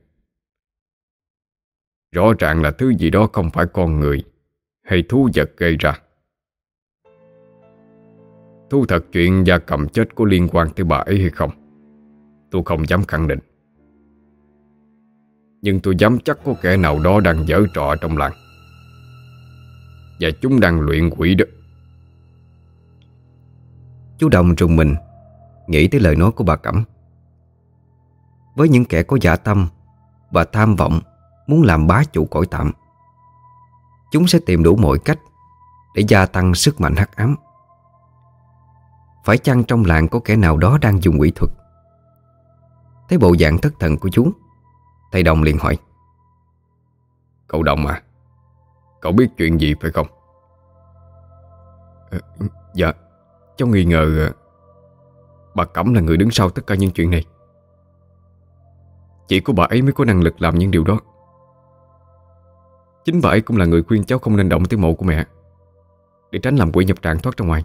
Rõ ràng là thứ gì đó không phải con người Hay thú vật gây ra. Thú thật chuyện gia cầm chết có liên quan tới bà ấy hay không? Tôi không dám khẳng định. Nhưng tôi dám chắc có kẻ nào đó đang dở trò trong làng. Và chúng đang luyện quỷ đó. Chú Đồng trùng mình Nghĩ tới lời nói của bà Cẩm. Với những kẻ có giả tâm Và tham vọng Muốn làm bá chủ cõi tạm Chúng sẽ tìm đủ mọi cách Để gia tăng sức mạnh hắc ám. Phải chăng trong làng có kẻ nào đó đang dùng quỷ thuật? Thấy bộ dạng thất thần của chú Thầy Đồng liền hỏi. Cậu Đồng à Cậu biết chuyện gì phải không? À, Dạ Cháu nghi ngờ ờ, Bà Cẩm là người đứng sau tất cả những chuyện này. Chỉ có bà ấy mới có năng lực làm những điều đó. Chính bà ấy cũng là người khuyên cháu không nên động tới mộ của mẹ Để tránh làm quỷ nhập trạng thoát ra ngoài.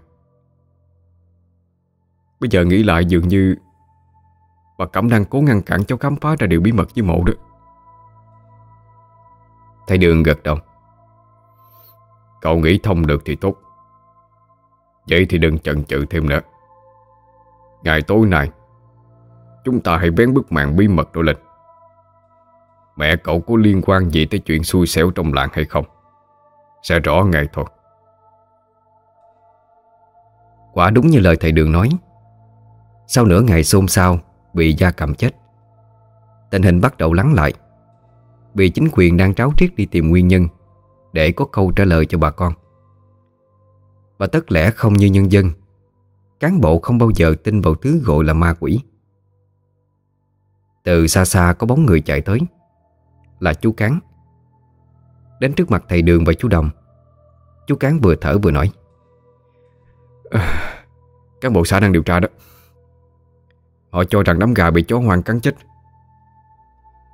Bây giờ nghĩ lại dường như Bà Cẩm đang cố ngăn cản cháu khám phá ra điều bí mật với mộ đó. Thầy Đường gật đầu. Cậu nghĩ thông được thì tốt. Vậy thì đừng chần chừ thêm nữa. Ngày tối nay, Chúng ta hãy bén bức màn bí mật đó lên. Mẹ cậu có liên quan gì tới chuyện xui xẻo trong làng hay không? Sẽ rõ ngay thôi. Quả đúng như lời thầy Đường nói. Sau nửa ngày xôn xao, Bị gia cầm chết, Tình hình bắt đầu lắng lại. Vì chính quyền đang tráo triết đi tìm nguyên nhân để có câu trả lời cho bà con. Và tất lẽ không như nhân dân. Cán bộ không bao giờ tin vào thứ gọi là ma quỷ. Từ xa xa có bóng người chạy tới Là chú Cán. Đến trước mặt thầy Đường và chú Đồng Chú Cán vừa thở vừa nói à, Cán bộ xã đang điều tra đó. Họ cho rằng đám gà bị chó hoang cắn chết.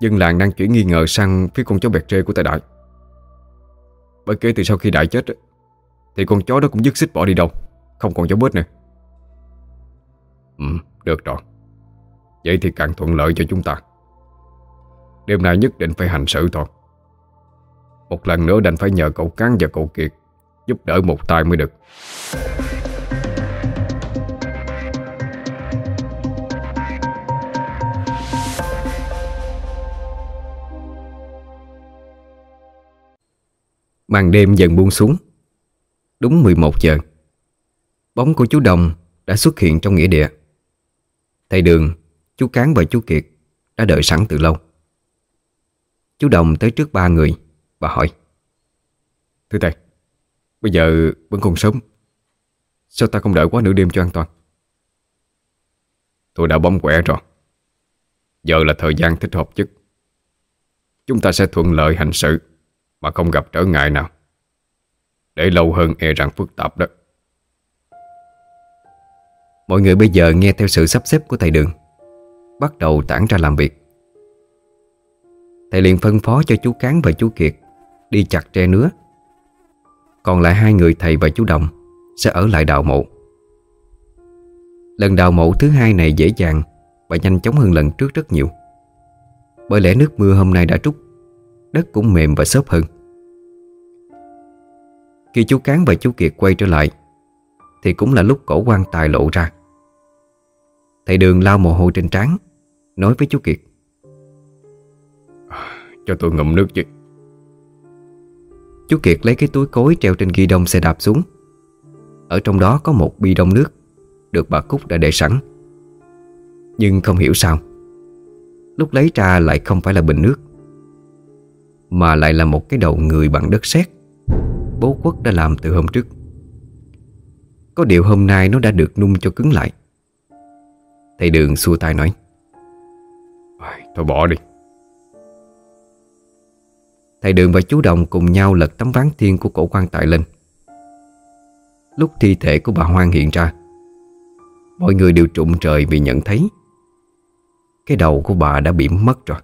Dân làng đang chuyển nghi ngờ sang phía con chó bẹt trê của tài đại. Bởi kể từ sau khi đại chết Thì con chó đó cũng dứt xích bỏ đi đâu. Không còn dấu bớt nữa. Ừ, được rồi. Vậy thì càng thuận lợi cho chúng ta. Đêm nay nhất định phải hành sự thôi. Một lần nữa đành phải nhờ cậu Cán và cậu Kiệt Giúp đỡ một tay mới được. Màn đêm dần buông xuống. Đúng 11 giờ Bóng của chú Đồng đã xuất hiện trong nghĩa địa. Thầy Đường, chú Cán và chú Kiệt đã đợi sẵn từ lâu. Chú Đồng tới trước ba người và hỏi Thưa thầy Bây giờ vẫn còn sớm Sao ta không đợi quá nửa đêm cho an toàn? Tôi đã bấm quẻ rồi. Giờ là thời gian thích hợp nhất. Chúng ta sẽ thuận lợi hành sự mà không gặp trở ngại nào. Để lâu hơn e rằng phức tạp đó. Mọi người bây giờ nghe theo sự sắp xếp của thầy Đường. Bắt đầu tản ra làm việc. Thầy liền phân phó cho chú Cán và chú Kiệt Đi chặt tre nứa. Còn lại hai người thầy và chú Đồng Sẽ ở lại đào mộ. Lần đào mộ thứ hai này dễ dàng Và nhanh chóng hơn lần trước rất nhiều. Bởi lẽ nước mưa hôm nay đã trút. Đất cũng mềm và xốp hơn. Khi chú Cán và chú Kiệt quay trở lại Thì cũng là lúc cổ quan tài lộ ra. Thầy Đường lau mồ hôi trên trán Nói với chú Kiệt. Cho tôi ngậm nước chứ. Chú Kiệt lấy cái túi cối treo trên ghi đông xe đạp xuống. Ở trong đó có một bi đông nước Được bà Cúc đã để sẵn. Nhưng không hiểu sao Lúc lấy ra lại không phải là bình nước mà lại là một cái đầu người bằng đất sét. Bố quốc đã làm từ hôm trước. Có điều hôm nay nó đã được nung cho cứng lại. Thầy Đường xua tay nói Thôi bỏ đi. Thầy Đường và chú Đồng cùng nhau lật tấm ván thiên của cổ quan tài lên. Lúc thi thể của bà Hoang hiện ra, Mọi người đều trụng trời vì nhận thấy Cái đầu của bà đã bị mất rồi.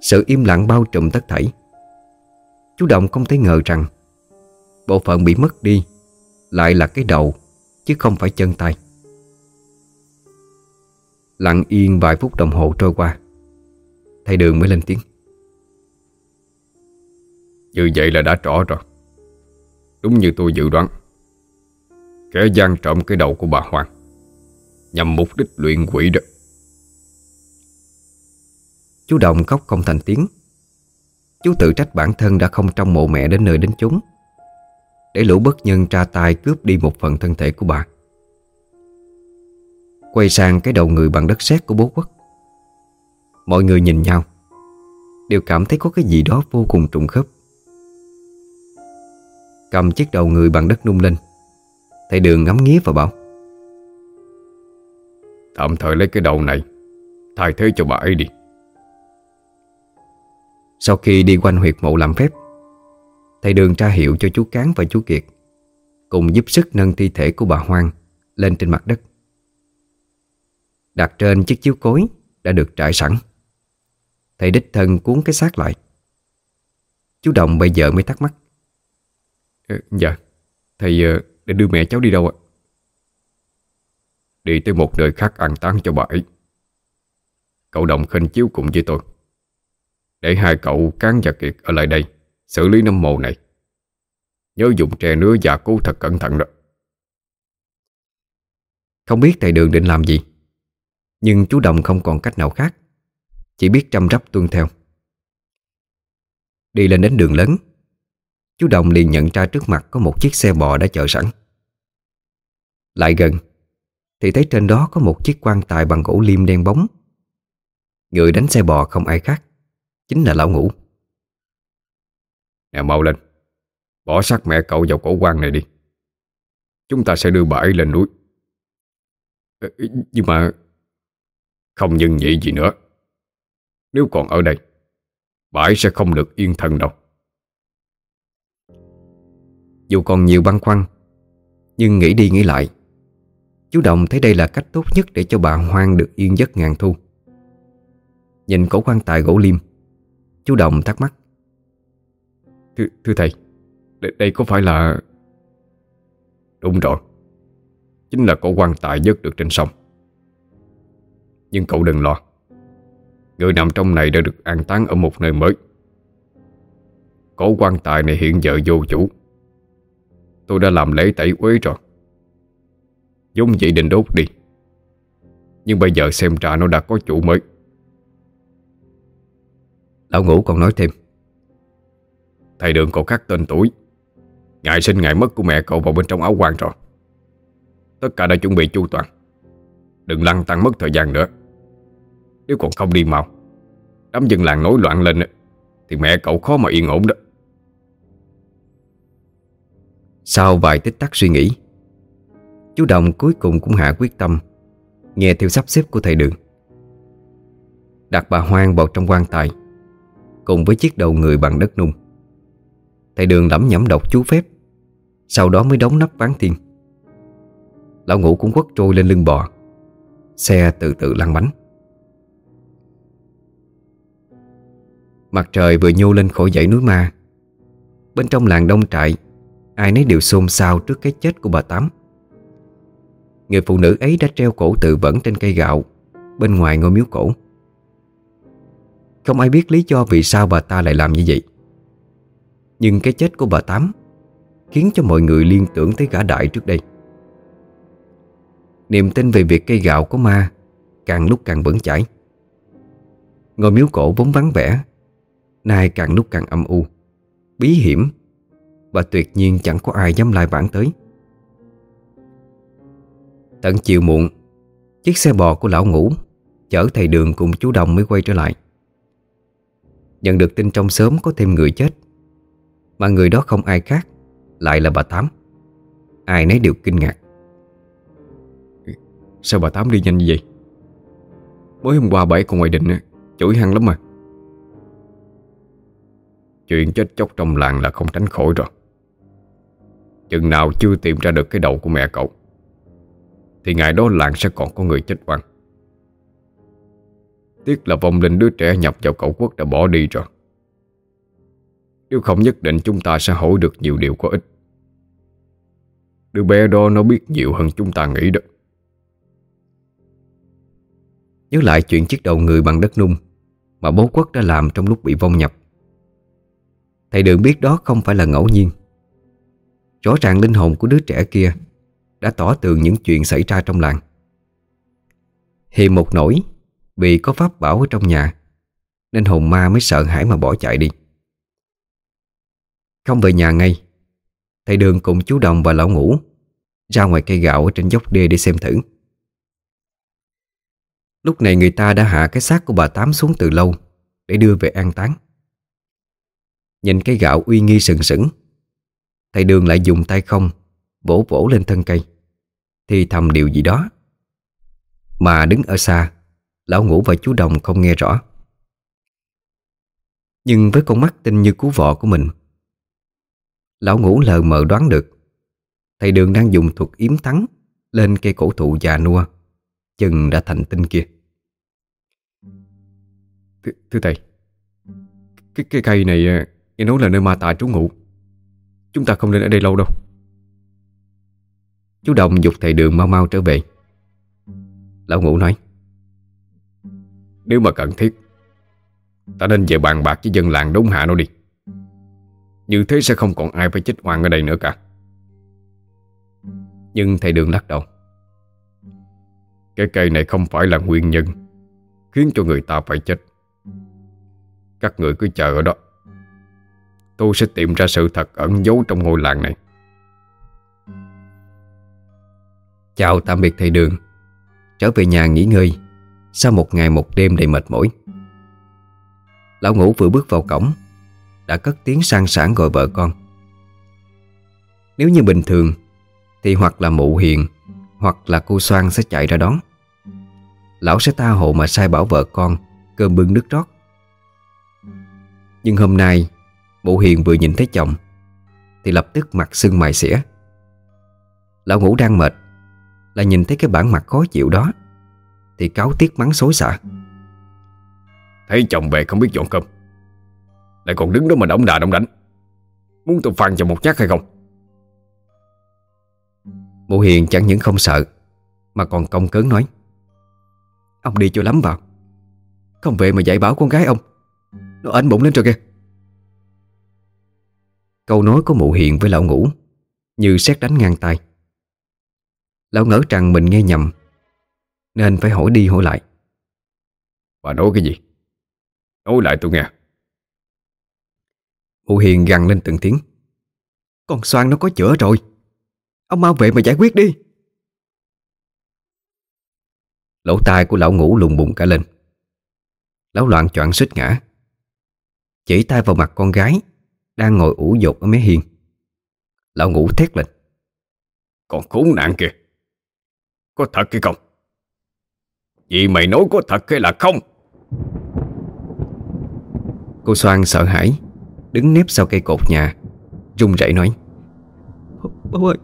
Sự im lặng bao trùm tất thảy. Chú Đồng không thể ngờ rằng, Bộ phận bị mất đi Lại là cái đầu, Chứ không phải chân tay. Lặng yên vài phút đồng hồ trôi qua, Thầy Đường mới lên tiếng. Như vậy là đã rõ rồi. Đúng như tôi dự đoán. Kẻ gian trộm cái đầu của bà Hoàng Nhằm mục đích luyện quỷ đó. Chú Đồng khóc không thành tiếng. Chú tự trách bản thân đã không trong mộ mẹ đến nơi đến chốn. Để lũ bất nhân tra tay cướp đi một phần thân thể của bà. Quay sang cái đầu người bằng đất sét của bố quốc. Mọi người nhìn nhau. Đều cảm thấy có cái gì đó vô cùng trùng khớp. Cầm chiếc đầu người bằng đất nung lên. Thầy Đường ngắm nghía và bảo, Tạm thời lấy cái đầu này, Thay thế cho bà ấy đi. Sau khi đi quanh huyệt mộ làm phép Thầy Đường tra hiệu cho chú Cán và chú Kiệt Cùng giúp sức nâng thi thể của bà Hoang Lên trên mặt đất. Đặt trên chiếc chiếu cối Đã được trải sẵn. Thầy đích thân cuốn cái xác lại. Chú Đồng bây giờ mới thắc mắc. Ừ, Dạ Thầy ờ, để đưa mẹ cháu đi đâu ạ? Đi tới một nơi khác an táng cho bà ấy. Cậu Đồng khinh chiếu cùng với tôi. Để hai cậu Cán và Kiệt ở lại đây Xử lý nấm mồ này. Nhớ dùng tre nứa và cố thật cẩn thận đó. Không biết thầy Đường định làm gì, Nhưng chú Đồng không còn cách nào khác, Chỉ biết chăm rắp tuân theo. Đi lên đến đường lớn, Chú Đồng liền nhận ra trước mặt có một chiếc xe bò đã chờ sẵn. Lại gần, Thì thấy trên đó có một chiếc quan tài bằng gỗ liêm đen bóng. Người đánh xe bò không ai khác Chính là lão ngũ Nè mau lên. Bỏ xác mẹ cậu vào cổ quan này đi. Chúng ta sẽ đưa bà ấy lên núi. Nhưng mà Không nhưng nhị gì nữa. Nếu còn ở đây Bà ấy sẽ không được yên thân đâu. Dù còn nhiều băn khoăn Nhưng nghĩ đi nghĩ lại Chú Đồng thấy đây là cách tốt nhất Để cho bà Hoang được yên giấc ngàn thu. Nhìn cổ quan tài gỗ liêm Chú Đồng thắc mắc. Thưa, thưa thầy đây, đây có phải là Đúng rồi. Chính là cổ quan tài dứt được trên sông. Nhưng cậu đừng lo. Người nằm trong này đã được an táng ở một nơi mới. Cổ quan tài này hiện giờ vô chủ. Tôi đã làm lễ tẩy uế rồi. Giống vậy định đốt đi. Nhưng bây giờ xem ra nó đã có chủ mới. Lão ngủ còn nói thêm. Thầy đường cậu khắc tên tuổi. Ngày sinh ngày mất của mẹ cậu vào bên trong áo quan rồi. Tất cả đã chuẩn bị chu toàn. Đừng lăn tăng mất thời gian nữa. Nếu còn không đi mau, Đám dân làng nổi loạn lên Thì mẹ cậu khó mà yên ổn đó. Sau vài tích tắc suy nghĩ, Chú Đồng cuối cùng cũng hạ quyết tâm, Nghe theo sắp xếp của thầy Đường. Đặt bà Hoang vào trong quan tài Cùng với chiếc đầu người bằng đất nung. Thầy Đường lẩm nhẩm đọc chú phép, Sau đó mới đóng nắp ván thiên Lão ngủ cũng quất trôi lên lưng bò, Xe từ từ lăn bánh. Mặt trời vừa nhô lên khỏi dãy núi ma, Bên trong làng đông trại, Ai nấy đều xôn xao trước cái chết của bà Tám. Người phụ nữ ấy đã treo cổ tự vẫn trên cây gạo, Bên ngoài ngôi miếu cổ. Không ai biết lý do vì sao bà ta lại làm như vậy. Nhưng cái chết của bà Tám Khiến cho mọi người liên tưởng tới gã đại trước đây. Niềm tin về việc cây gạo có ma Càng lúc càng vững chãi. Ngôi miếu cổ vốn vắng vẻ, Nay càng lúc càng âm u, Bí hiểm Và tuyệt nhiên chẳng có ai dám lại vãng tới. Tận chiều muộn, Chiếc xe bò của lão ngủ Chở thầy đường cùng chú Đồng mới quay trở lại. Nhận được tin trong sớm có thêm người chết. Mà người đó không ai khác, Lại là bà Tám Ai nấy đều kinh ngạc. Sao bà Tám đi nhanh như vậy? Mới hôm qua bảy còn ngoài định, Chửi hăng lắm mà. Chuyện chết chóc trong làng là không tránh khỏi rồi. Chừng nào chưa tìm ra được cái đầu của mẹ cậu, Thì ngày đó làng sẽ còn có người chết oan. Tiếc là vong linh đứa trẻ nhập vào cậu quốc đã bỏ đi rồi. Nếu không nhất định chúng ta sẽ hỏi được nhiều điều có ích. Đứa bé đó nó biết nhiều hơn chúng ta nghĩ đó. Nhớ lại chuyện chiếc đầu người bằng đất nung Mà bố quốc đã làm trong lúc bị vong nhập. Thầy Đường biết đó không phải là ngẫu nhiên. Rõ ràng linh hồn của đứa trẻ kia Đã tỏ tường những chuyện xảy ra trong làng. Hiềm một nỗi vì có pháp bảo ở trong nhà, Nên hồn ma mới sợ hãi mà bỏ chạy đi. Không về nhà ngay, Thầy Đường cùng chú Đồng và lão ngủ Ra ngoài cây gạo ở trên dốc đê để xem thử. Lúc này người ta đã hạ cái xác của bà Tám xuống từ lâu Để đưa về an táng. Nhìn cây gạo uy nghi sừng sững, Thầy Đường lại dùng tay không, Vỗ vỗ lên thân cây. Thì thầm điều gì đó, Mà đứng ở xa Lão ngủ và chú Đồng không nghe rõ. Nhưng với con mắt tinh như cú vọ của mình Lão ngủ lờ mờ đoán được Thầy Đường đang dùng thuật yếm thắng Lên cây cổ thụ già nua Chừng đã thành tinh kia. Th Thưa thầy Cái, cái cây này à, Nghe nói là nơi ma tà trú ngụ. Chúng ta không nên ở đây lâu đâu. Chú Đồng dục thầy đường mau mau trở về. Lão ngủ nói nếu mà cần thiết, Ta nên về bàn bạc với dân làng đốn hạ nó đi. Như thế sẽ không còn ai phải chết oan ở đây nữa cả. Nhưng thầy đường lắc đầu. Cái cây này không phải là nguyên nhân Khiến cho người ta phải chết. Các người cứ chờ ở đó. Tôi sẽ tìm ra sự thật ẩn giấu trong ngôi làng này. Chào tạm biệt thầy Đường. Trở về nhà nghỉ ngơi. Sau một ngày một đêm đầy mệt mỏi, Lão ngủ vừa bước vào cổng, Đã cất tiếng sang sảng gọi vợ con. Nếu như bình thường, Thì hoặc là mụ hiền, Hoặc là cô Soan sẽ chạy ra đón. Lão sẽ tha hộ mà sai bảo vợ con Cơm bưng nước rót. Nhưng hôm nay, Mụ Hiền vừa nhìn thấy chồng, Thì lập tức mặt sưng mày xỉa. Lão ngủ đang mệt Là nhìn thấy cái bản mặt khó chịu đó. Thì cáo tiếc mắng xối xả. Thấy chồng về không biết dọn cơm Lại còn đứng đó mà đóng đà đóng đánh. Muốn tôi phàn cho một nhát hay không? Mụ Hiền chẳng những không sợ Mà còn công cớn nói. Ông đi cho lắm vào. Không về mà dạy bảo con gái ông. Nó ảnh bụng lên rồi kìa. Câu nói của mụ Hiền với lão ngủ Như xét đánh ngang tay Lão ngỡ rằng mình nghe nhầm Nên phải hỏi đi hỏi lại. Bà nói cái gì? Nói lại tôi nghe. Mụ Hiền gằn lên từng tiếng. Con xoan nó có chữa rồi. Ông mau về mà giải quyết đi. Lỗ tai của lão ngủ lùng bùng cả lên. Lão loạn choạng suýt ngã. Chỉ tay vào mặt con gái Đang ngồi ủ dột ở mé hiên. Lão ngủ thét lên. Còn khốn nạn kìa. Có thật hay không Vì mày nói có thật hay là không? Cô Soan sợ hãi Đứng nép sau cây cột nhà run rẩy nói. Bố ơi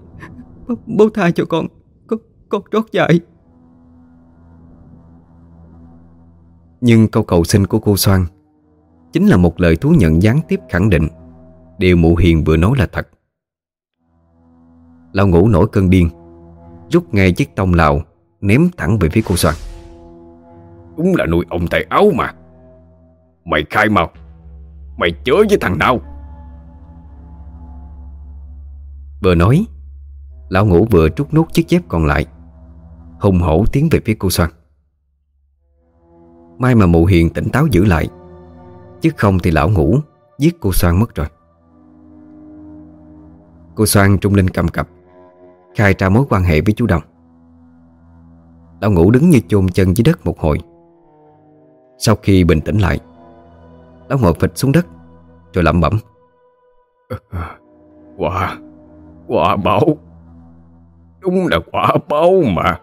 Bố, bố tha cho con Con, con trót dại Nhưng câu cầu xin của cô Soan Chính là một lời thú nhận gián tiếp khẳng định Điều mụ hiền vừa nói là thật. Lão ngủ nổi cơn điên Rút ngay chiếc tông lào Ném thẳng về phía cô Soan Đúng là nuôi ông tay áo mà. Mày khai mau Mày chớ với thằng nào. Vừa nói, Lão ngủ vừa trút nút chiếc dép còn lại, Hùng hổ tiến về phía cô Soan. May mà mụ hiền tỉnh táo giữ lại, Chứ không thì lão ngủ Giết cô Soan mất rồi. Cô Soan trung linh cầm cập, Khai ra mối quan hệ với chú Đồng. Lão ngủ đứng như chôn chân dưới đất một hồi sau khi bình tĩnh lại Lão ngồi phịch xuống đất Rồi lẩm bẩm. (laughs) Quả Quả báo. Đúng là quả báo mà.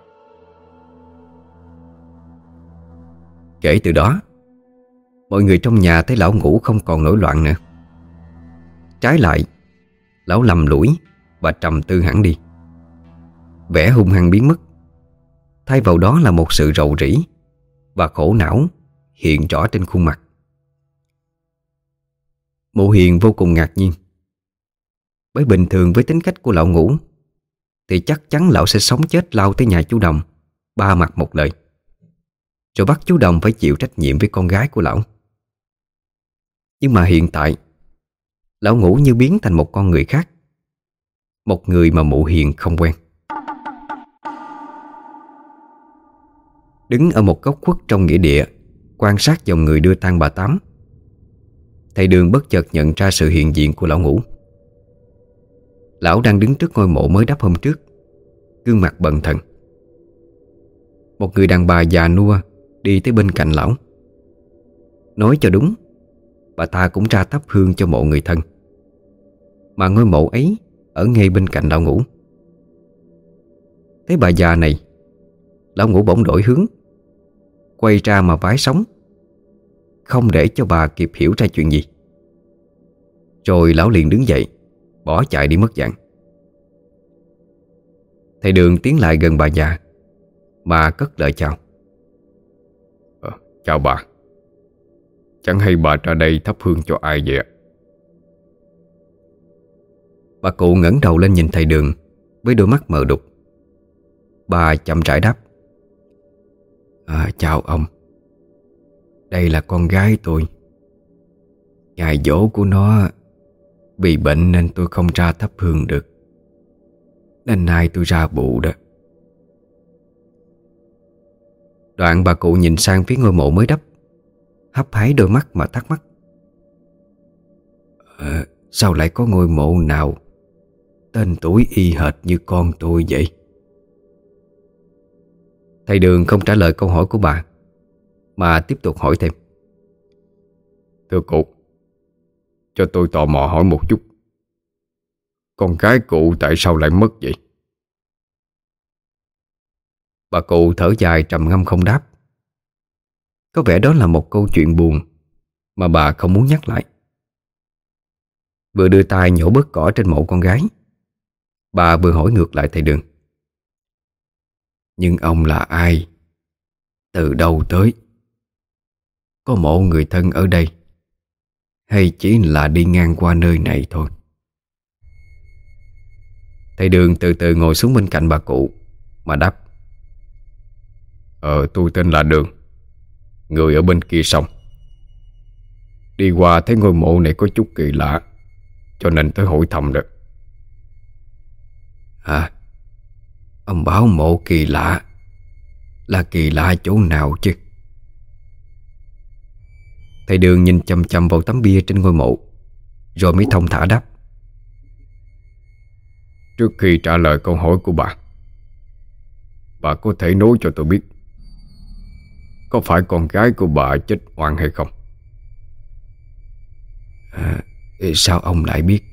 Kể từ đó Mọi người trong nhà thấy lão ngủ không còn nổi loạn nữa. Trái lại Lão lầm lũi Và trầm tư hẳn đi. Vẻ hung hăng biến mất Thay vào đó là một sự rầu rĩ Và khổ não Hiện rõ trên khuôn mặt. Mụ hiền vô cùng ngạc nhiên. Bởi bình thường với tính cách của lão ngủ Thì chắc chắn lão sẽ sống chết lao tới nhà chú Đồng, Ba mặt một lời Rồi bắt chú Đồng phải chịu trách nhiệm với con gái của lão. Nhưng mà hiện tại, Lão ngủ như biến thành một con người khác, Một người mà mụ hiền không quen. Đứng ở một góc khuất trong nghĩa địa Quan sát dòng người đưa tang bà Tám. Thầy Đường bất chợt nhận ra sự hiện diện của lão ngủ Lão đang đứng trước ngôi mộ mới đắp hôm trước, Gương mặt bần thần. Một người đàn bà già nua Đi tới bên cạnh lão. Nói cho đúng, Bà ta cũng ra thắp hương cho mộ người thân. Mà ngôi mộ ấy Ở ngay bên cạnh lão ngủ Thấy bà già này, Lão ngủ bỗng đổi hướng, Quay ra mà vái sóng. Không để cho bà kịp hiểu ra chuyện gì. Rồi lão liền đứng dậy Bỏ chạy đi mất dạng. Thầy Đường tiến lại gần bà già. Mà cất lời chào. À, Chào bà. Chẳng hay bà ra đây thắp hương cho ai vậy Bà cụ ngẩng đầu lên nhìn thầy Đường Với đôi mắt mờ đục. Bà chậm rãi đáp. À, Chào ông đây là con gái tôi. Ngày dỗ của nó Bị bệnh nên tôi không ra thắp hương được. Nên nay tôi ra bụ đó. Đoạn bà cụ nhìn sang phía ngôi mộ mới đắp Hấp hái đôi mắt mà thắc mắc. À, Sao lại có ngôi mộ nào Tên tuổi y hệt như con tôi vậy? Thầy Đường không trả lời câu hỏi của bà. Mà tiếp tục hỏi thêm Thưa cụ, Cho tôi tò mò hỏi một chút Con gái cụ tại sao lại mất vậy? Bà cụ thở dài trầm ngâm không đáp Có vẻ đó là một câu chuyện buồn Mà bà không muốn nhắc lại Vừa đưa tay nhổ bớt cỏ trên mộ con gái, Bà vừa hỏi ngược lại thầy Đường Nhưng ông là ai? Từ đâu tới? Có mộ người thân ở đây. Hay chỉ là đi ngang qua nơi này thôi. Thầy Đường từ từ ngồi xuống bên cạnh bà cụ, Mà đáp. Ờ tôi tên là Đường, Người ở bên kia sông. Đi qua thấy ngôi mộ này có chút kỳ lạ, Cho nên tới hỏi thăm được À Ông báo mộ kỳ lạ. Là kỳ lạ chỗ nào chứ? Thầy Đường nhìn chầm chầm vào tấm bia trên ngôi mộ Rồi mới thông thả đáp. Trước khi trả lời câu hỏi của bà Bà có thể nói cho tôi biết Có phải con gái của bà chết oan hay không? À, Sao ông lại biết?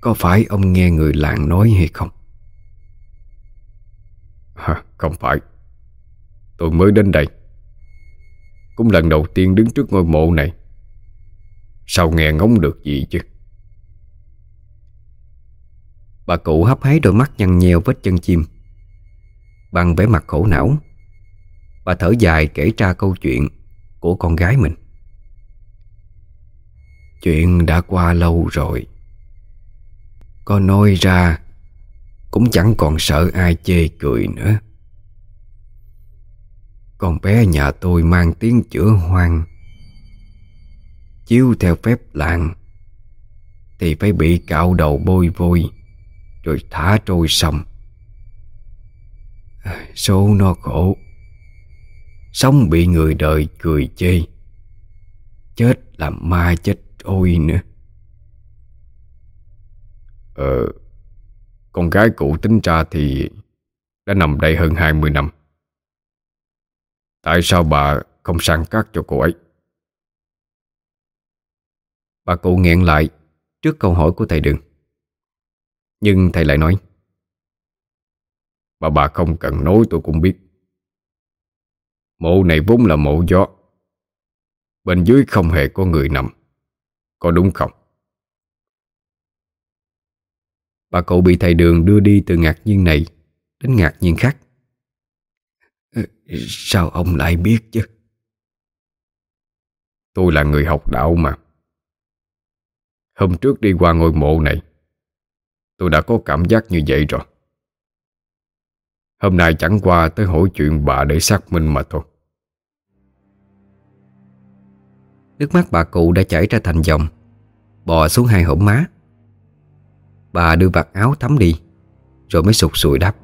Có phải ông nghe người làng nói hay không? À, Không phải. Tôi mới đến đây Cũng lần đầu tiên đứng trước ngôi mộ này. Sao nghe ngóng được gì chứ? Bà cụ hấp háy đôi mắt nhăn nheo vết chân chim Bằng vẻ mặt khổ não. Bà thở dài kể ra câu chuyện Của con gái mình. Chuyện đã qua lâu rồi. Có nói ra Cũng chẳng còn sợ ai chê cười nữa con bé nhà tôi mang tiếng chữa hoang. Chiếu theo phép làng, Thì phải bị cạo đầu bôi vôi, Rồi thả trôi sông Số nó khổ. Sống bị người đời cười chê, Chết làm ma chết trôi nữa. Ờ Con gái cụ tính ra thì Đã nằm đây hơn 20 năm. Tại sao bà không sang cắt cho cô ấy? Bà cụ nghẹn lại Trước câu hỏi của thầy Đường. Nhưng thầy lại nói Mà bà không cần nói, tôi cũng biết. Mộ này vốn là mộ gió. Bên dưới không hề có người nằm. Có đúng không? Bà cậu bị thầy Đường đưa đi từ ngạc nhiên này Đến ngạc nhiên khác. Sao ông lại biết chứ? Tôi là người học đạo mà. Hôm trước đi qua ngôi mộ này, Tôi đã có cảm giác như vậy rồi. Hôm nay chẳng qua tới hỏi chuyện bà để xác minh mà thôi. Nước mắt bà cụ đã chảy ra thành dòng, Bò xuống hai hổm má. Bà đưa vạt áo thấm đi, Rồi mới sụt sùi đáp.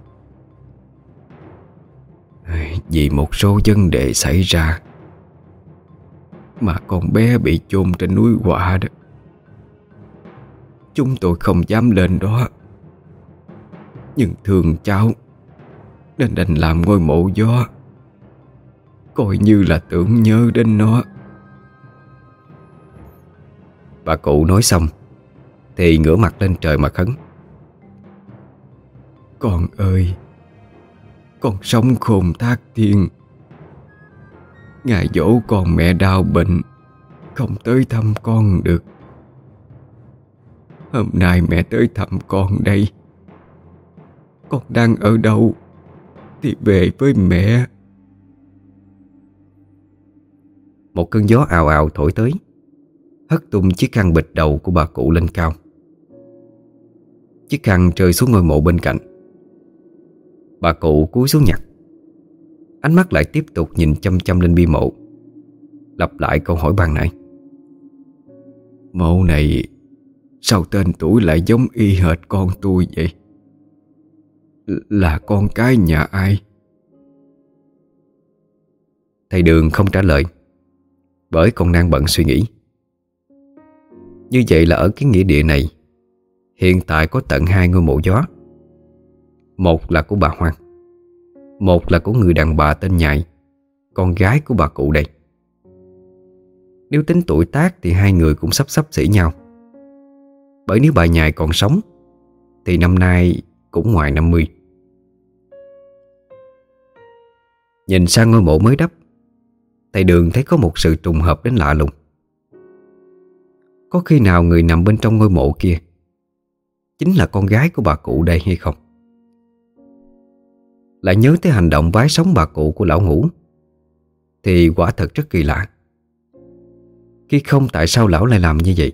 Vì một số vấn đề xảy ra Mà con bé bị chôn trên núi quả đó. Chúng tôi không dám lên đó. Nhưng thương cháu Nên đành làm ngôi mộ gió, Coi như là tưởng nhớ đến nó. Bà cụ nói xong Thì ngửa mặt lên trời mà khấn. Con ơi! Con sống khôn thác thiên. Ngài dỗ con mẹ đau bệnh, Không tới thăm con được. Hôm nay mẹ tới thăm con đây. Con đang ở đâu Thì về với mẹ. Một cơn gió ào ào thổi tới, Hất tung chiếc khăn bịch đầu của bà cụ lên cao. Chiếc khăn rơi xuống ngôi mộ bên cạnh. Bà cụ cúi xuống nhặt. Ánh mắt lại tiếp tục nhìn chăm chăm lên bi mộ Lặp lại câu hỏi ban nãy. Mộ này, Sao tên tuổi lại giống y hệt con tôi vậy? Là con cái nhà ai? Thầy Đường không trả lời, Bởi còn đang bận suy nghĩ. Như vậy là ở cái nghĩa địa này, Hiện tại có tận hai ngôi mộ gió. Một là của bà Hoàng Một là của người đàn bà tên Nhại, Con gái của bà cụ đây. Nếu tính tuổi tác thì hai người cũng sắp sắp xỉ nhau. Bởi nếu bà Nhại còn sống, Thì năm nay cũng ngoài 50 Nhìn sang ngôi mộ mới đắp, Thầy Đường thấy có một sự trùng hợp đến lạ lùng. Có khi nào người nằm bên trong ngôi mộ kia Chính là con gái của bà cụ đây hay không? Lại nhớ tới hành động vái sống bà cụ của lão ngủ. Thì quả thật rất kỳ lạ. Khi không tại sao lão lại làm như vậy?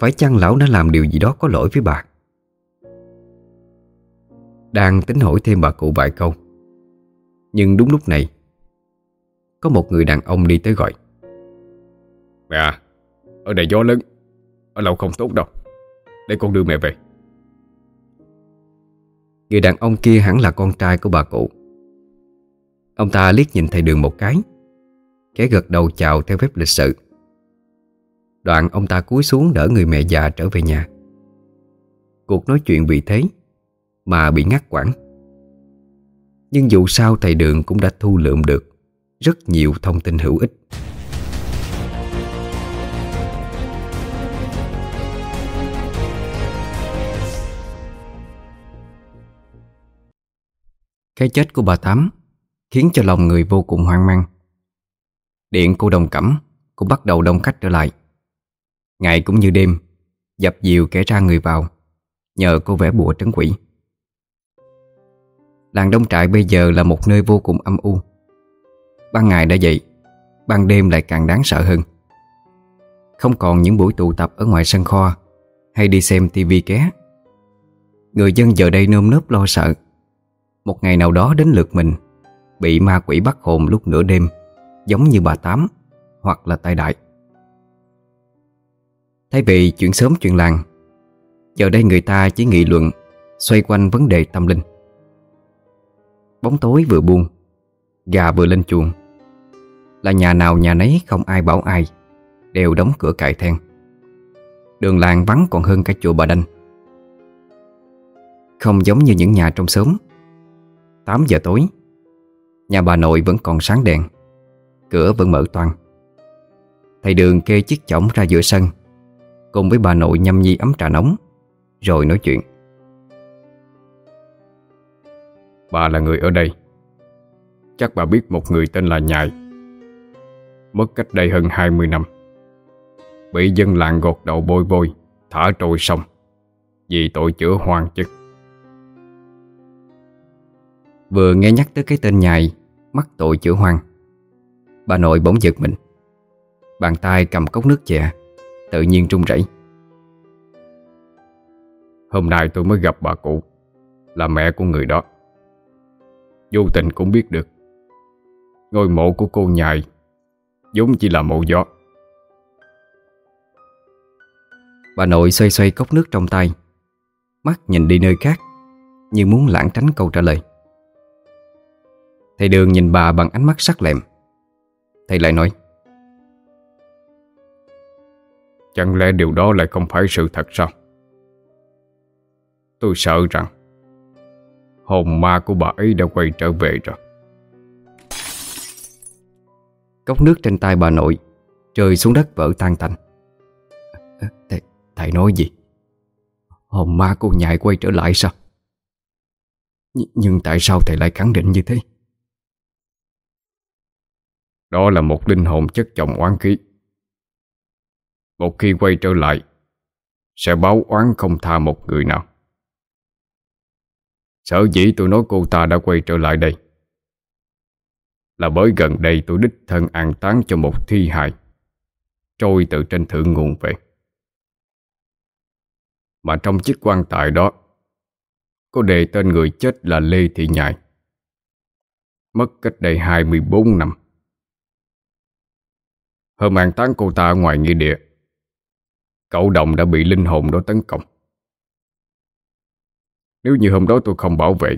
Phải chăng lão đã làm điều gì đó có lỗi với bà? Đang tính hỏi thêm bà cụ vài câu. Nhưng đúng lúc này, Có một người đàn ông đi tới gọi. Mẹ à Ở đây gió lớn, Ở lâu không tốt đâu. Để con đưa mẹ về. Người đàn ông kia hẳn là con trai của bà cụ. Ông ta liếc nhìn thầy đường một cái, Kẻ gật đầu chào theo phép lịch sự. Đoạn ông ta cúi xuống đỡ người mẹ già trở về nhà. Cuộc nói chuyện vì thế Mà bị ngắt quãng. Nhưng dù sao thầy đường cũng đã thu lượm được Rất nhiều thông tin hữu ích. Cái chết của bà Tám Khiến cho lòng người vô cùng hoang mang. Điện cô đồng cẩm Cũng bắt đầu đông khách trở lại. Ngày cũng như đêm, Dập dìu kẻ ra người vào, Nhờ cô vẽ bùa trấn quỷ. Làng Đông Trại bây giờ là một nơi vô cùng âm u. Ban ngày đã vậy Ban đêm lại càng đáng sợ hơn. Không còn những buổi tụ tập ở ngoài sân kho Hay đi xem tivi ké. Người dân giờ đây nơm nớp lo sợ một ngày nào đó đến lượt mình, Bị ma quỷ bắt hồn lúc nửa đêm, Giống như bà Tám, Hoặc là tai đại. Thay vì chuyện sớm chuyện làng, Giờ đây người ta chỉ nghị luận Xoay quanh vấn đề tâm linh. Bóng tối vừa buông, Gà vừa lên chuồng, Là nhà nào nhà nấy không ai bảo ai, Đều đóng cửa cài then. Đường làng vắng còn hơn cả chùa Bà Đanh. Không giống như những nhà trong xóm 8 giờ tối. Nhà bà nội vẫn còn sáng đèn. Cửa vẫn mở toang. Thầy Đường kê chiếc chõng ra giữa sân, Cùng với bà nội nhâm nhi ấm trà nóng, Rồi nói chuyện. Bà là người ở đây. Chắc bà biết một người tên là Nhại Mất cách đây hơn 20 năm. Bị dân làng gột đầu bôi bôi Thả trôi sông. Vì tội chữa hoang chức Vừa nghe nhắc tới cái tên nhài Mắc tội chữa hoang. Bà nội bỗng giật mình. Bàn tay cầm cốc nước chè Tự nhiên run rẩy. Hôm nay tôi mới gặp bà cụ Là mẹ của người đó. Vô tình cũng biết được. Ngôi mộ của cô nhài vốn chỉ là mộ gió. Bà nội xoay xoay cốc nước trong tay Mắt nhìn đi nơi khác Như muốn lãng tránh câu trả lời Thầy Đường nhìn bà bằng ánh mắt sắc lẹm Thầy lại nói Chẳng lẽ điều đó lại không phải sự thật sao? Tôi sợ rằng Hồn ma của bà ấy đã quay trở về rồi Cốc nước trên tay bà nội Rơi xuống đất vỡ tan tành Thầy, thầy nói gì? Hồn ma cô nhại quay trở lại sao? Nh nhưng tại sao thầy lại khẳng định như thế? Đó là một linh hồn chất chồng oán khí Một khi quay trở lại, Sẽ báo oán không tha một người nào. Sở dĩ tôi nói cô ta đã quay trở lại đây, Là bởi gần đây tôi đích thân an táng cho một thi hài, Trôi từ trên thượng nguồn về. Mà trong chiếc quan tài đó, Có đề tên người chết là Lê Thị Nhài, Mất cách đây 24 năm. Hôm an tán cô ta ngoài nghĩa địa. Cậu đồng đã bị linh hồn đó tấn công. Nếu như hôm đó tôi không bảo vệ,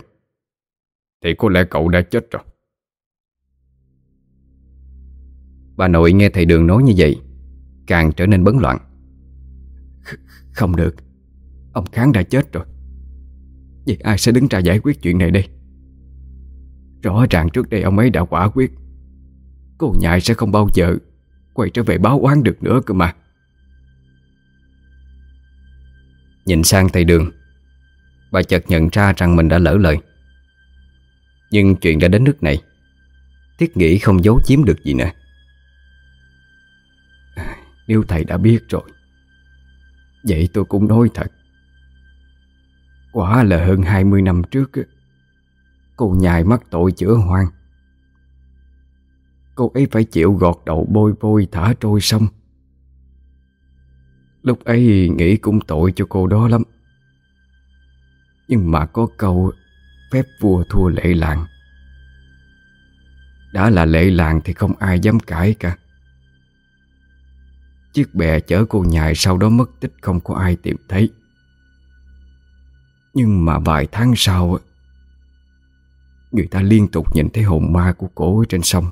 Thì có lẽ cậu đã chết rồi. Bà nội nghe thầy Đường nói như vậy, Càng trở nên bấn loạn. Không được, Ông Kháng đã chết rồi. Vậy ai sẽ đứng ra giải quyết chuyện này đây? Rõ ràng trước đây ông ấy đã quả quyết, Cô nhại sẽ không bao giờ Quay trở về báo oán được nữa cơ mà. Nhìn sang thầy đường, Bà chợt nhận ra rằng mình đã lỡ lời. Nhưng chuyện đã đến nước này Thiết nghĩ không giấu chiếm được gì nữa. À, nếu thầy đã biết rồi, Vậy tôi cũng nói thật. Quả là hơn 20 năm trước Cô nhài mắc tội chữa hoang. Cô ấy phải chịu gọt đầu bôi vôi thả trôi sông Lúc ấy nghĩ cũng tội cho cô đó lắm. Nhưng mà có câu, Phép vua thua lệ làng. Đã là lệ làng thì không ai dám cãi cả. Chiếc bè chở cô nhài sau đó mất tích không có ai tìm thấy. Nhưng mà vài tháng sau, Người ta liên tục nhìn thấy hồn ma của cổ trên sông.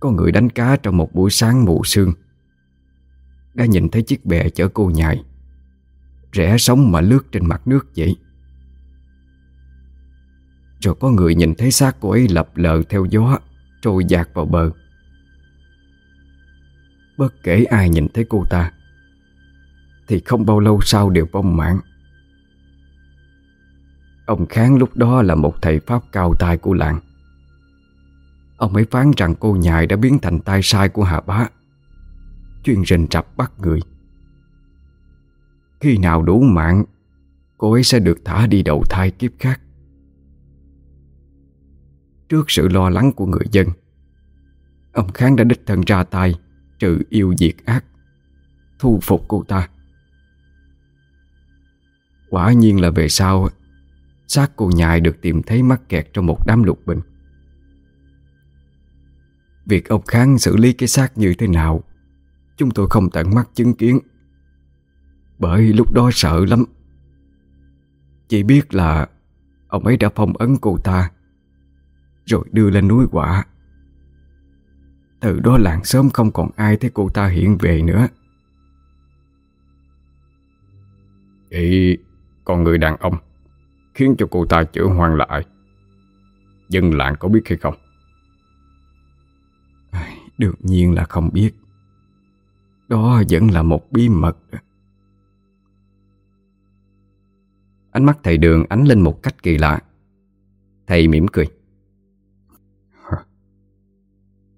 Có người đánh cá trong một buổi sáng mù sương. Đã nhìn thấy chiếc bè chở cô nhài. Rẽ sóng mà lướt trên mặt nước vậy. Rồi có người nhìn thấy xác cô ấy lập lờ theo gió, Trôi dạt vào bờ. Bất kể ai nhìn thấy cô ta, Thì không bao lâu sau đều vong mạng. Ông Kháng lúc đó là một thầy Pháp cao tay của làng. Ông ấy phán rằng cô nhài đã biến thành tay sai của Hà Bá. Chuyên rình rập bắt người. Khi nào đủ mạng, Cô ấy sẽ được thả đi đầu thai kiếp khác. Trước sự lo lắng của người dân, Ông Kháng đã đích thân ra tay Trừ yêu diệt ác, Thu phục cô ta. Quả nhiên là về sau, xác cô nhài được tìm thấy mắc kẹt trong một đám lục bình. Việc ông Kháng xử lý cái xác như thế nào, Chúng tôi không tận mắt chứng kiến. Bởi lúc đó sợ lắm. Chỉ biết là Ông ấy đã phong ấn cô ta, Rồi đưa lên núi quả. Từ đó làng sớm không còn ai thấy cô ta hiện về nữa. Vậy còn người đàn ông Khiến cho cô ta chữa hoang lại. Dân làng có biết hay không? Đương nhiên là không biết. Đó vẫn là một bí mật. Ánh mắt thầy đường ánh lên một cách kỳ lạ. Thầy mỉm cười.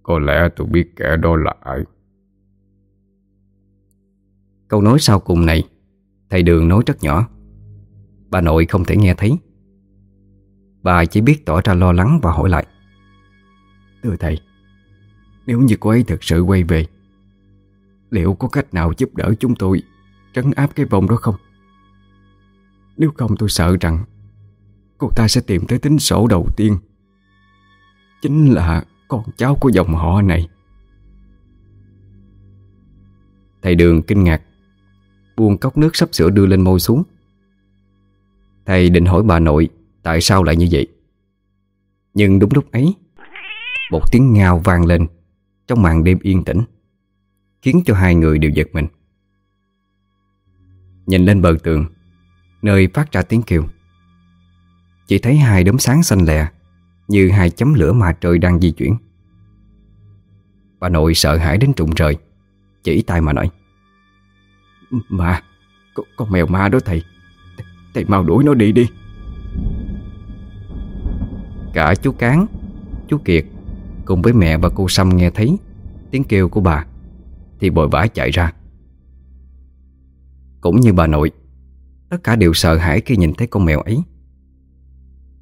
Có lẽ tôi biết kẻ đó là ai? Câu nói sau cùng này Thầy đường nói rất nhỏ. Bà nội không thể nghe thấy. Bà chỉ biết tỏ ra lo lắng và hỏi lại. Thưa thầy nếu như cô ấy thực sự quay về, Liệu có cách nào giúp đỡ chúng tôi Trấn áp cái vòng đó không? Nếu không, tôi sợ rằng Cô ta sẽ tìm tới tính sổ đầu tiên. Chính là con cháu của dòng họ này. Thầy Đường kinh ngạc, Buông cốc nước sắp sửa đưa lên môi xuống. Thầy định hỏi bà nội Tại sao lại như vậy. Nhưng đúng lúc ấy, Một tiếng ngao vang lên. Trong màn đêm yên tĩnh Khiến cho hai người đều giật mình. Nhìn lên bờ tường Nơi phát ra tiếng kêu Chỉ thấy hai đốm sáng xanh lè Như hai chấm lửa mà trời đang di chuyển. Bà nội sợ hãi đến trụng trời Chỉ tay mà nói Mà Con, con mèo ma đó thầy. Thầy mau đuổi nó đi đi. Cả chú Cán Chú Kiệt Cùng với mẹ và cô Sâm nghe thấy Tiếng kêu của bà, Thì bội vã chạy ra. Cũng như bà nội, Tất cả đều sợ hãi khi nhìn thấy con mèo ấy.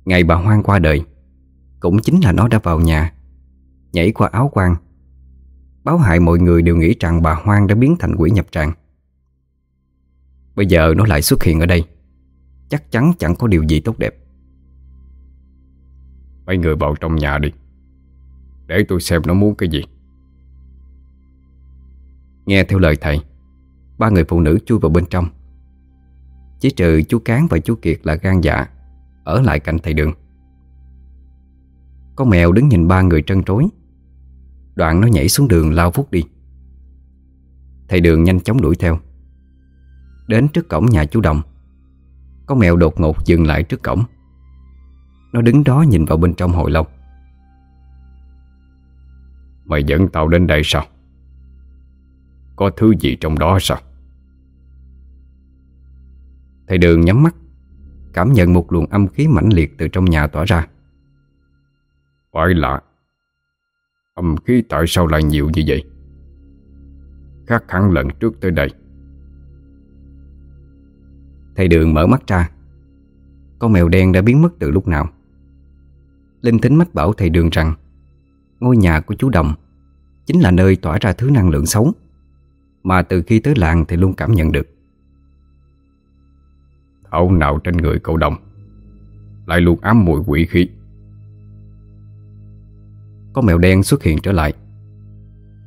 Ngày bà Hoang qua đời, Cũng chính là nó đã vào nhà, Nhảy qua áo quan, Báo hại mọi người đều nghĩ rằng bà Hoang đã biến thành quỷ nhập tràng. Bây giờ nó lại xuất hiện ở đây, Chắc chắn chẳng có điều gì tốt đẹp. Mấy người vào trong nhà đi. Để tôi xem nó muốn cái gì. Nghe theo lời thầy, Ba người phụ nữ chui vào bên trong. Chỉ trừ chú Cán và chú Kiệt là gan dạ Ở lại cạnh thầy đường. Con mèo đứng nhìn ba người trân trối. Đoạn nó nhảy xuống đường lao vút đi. Thầy đường nhanh chóng đuổi theo. Đến trước cổng nhà chú Đồng Con mèo đột ngột dừng lại trước cổng. Nó đứng đó nhìn vào bên trong hồi lâu. Mày dẫn tao đến đây sao? Có thứ gì trong đó sao? Thầy đường nhắm mắt, Cảm nhận một luồng âm khí mãnh liệt từ trong nhà tỏa ra. Phải lạ Âm khí tại sao lại nhiều như vậy? Khác hẳn lần trước tới đây. Thầy Đường mở mắt ra. Con mèo đen đã biến mất từ lúc nào? Linh tính mách bảo thầy Đường rằng Ngôi nhà của chú Đồng Chính là nơi tỏa ra thứ năng lượng xấu Mà từ khi tới làng thì luôn cảm nhận được. Thảo nào trên người cậu Đồng Lại luôn ám mùi quỷ khí. Con mèo đen xuất hiện trở lại.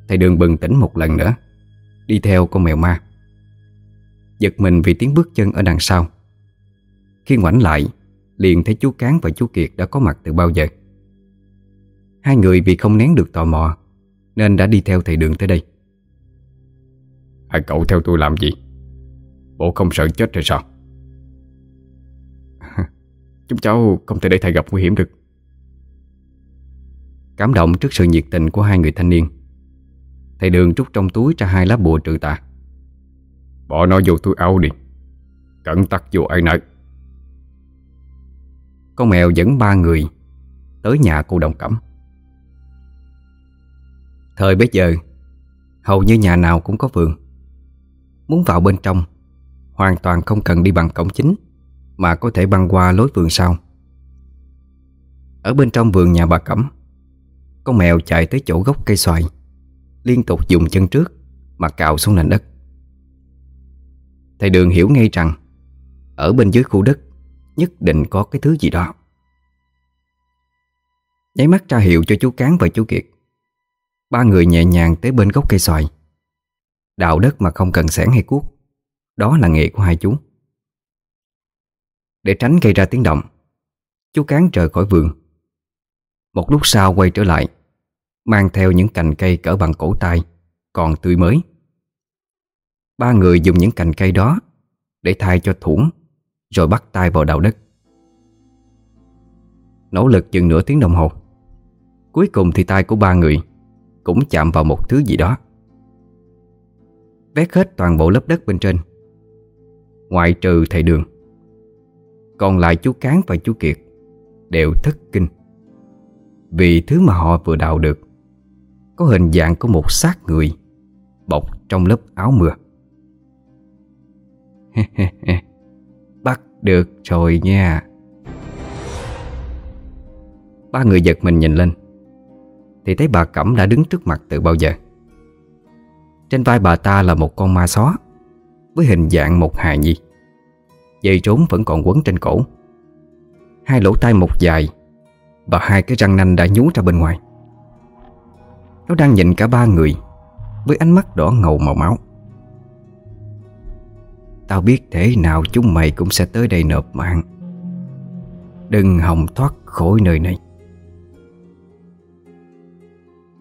Thầy Đường bừng tỉnh một lần nữa Đi theo con mèo ma. Giật mình vì tiếng bước chân ở đằng sau. Khi ngoảnh lại Liền thấy chú Cán và chú Kiệt đã có mặt từ bao giờ Hai người vì không nén được tò mò Nên đã đi theo thầy Đường tới đây. Hai cậu theo tôi làm gì? Bộ không sợ chết rồi sao? (laughs) Chúng cháu không thể để thầy gặp nguy hiểm được. Cảm động trước sự nhiệt tình của hai người thanh niên Thầy Đường trút trong túi ra hai lá bùa trừ tà. Bỏ nó vô túi áo đi Cẩn tắc vô ai nấy. Con mèo dẫn ba người Tới nhà cô Đồng Cẩm Thời bấy giờ, Hầu như nhà nào cũng có vườn. Muốn vào bên trong, Hoàn toàn không cần đi bằng cổng chính Mà có thể băng qua lối vườn sau. Ở bên trong vườn nhà bà Cẩm Con mèo chạy tới chỗ gốc cây xoài, Liên tục dùng chân trước Mà cào xuống nền đất. Thầy Đường hiểu ngay rằng, Ở bên dưới khu đất, Nhất định có cái thứ gì đó. Nháy mắt ra hiệu cho chú Cán và chú Kiệt. Ba người nhẹ nhàng tới bên gốc cây xoài. Đào đất mà không cần sẻn hay cuốc, Đó là nghề của hai chú. Để tránh gây ra tiếng động, Chú Cán rời khỏi vườn. Một lúc sau quay trở lại, Mang theo những cành cây cỡ bằng cổ tay, Còn tươi mới. Ba người dùng những cành cây đó Để thay cho thủng, Rồi bắt tay vào đào đất Nỗ lực chừng nửa tiếng đồng hồ. Cuối cùng thì tay của ba người cũng chạm vào một thứ gì đó. Vét hết toàn bộ lớp đất bên trên. Ngoại trừ thầy đường, Còn lại chú Cán và chú Kiệt Đều thất kinh. Vì thứ mà họ vừa đào được, Có hình dạng của một xác người Bọc trong lớp áo mưa. (laughs) Bắt được rồi nha. Ba người giật mình nhìn lên. Thì thấy bà Cẩm đã đứng trước mặt từ bao giờ. Trên vai bà ta là một con ma xó, Với hình dạng một hài nhi. Dây trốn vẫn còn quấn trên cổ. Hai lỗ tai một dài Và hai cái răng nanh đã nhú ra bên ngoài. Nó đang nhìn cả ba người Với ánh mắt đỏ ngầu màu máu. Tao biết thế nào chúng mày cũng sẽ tới đây nộp mạng. Đừng hòng thoát khỏi nơi này.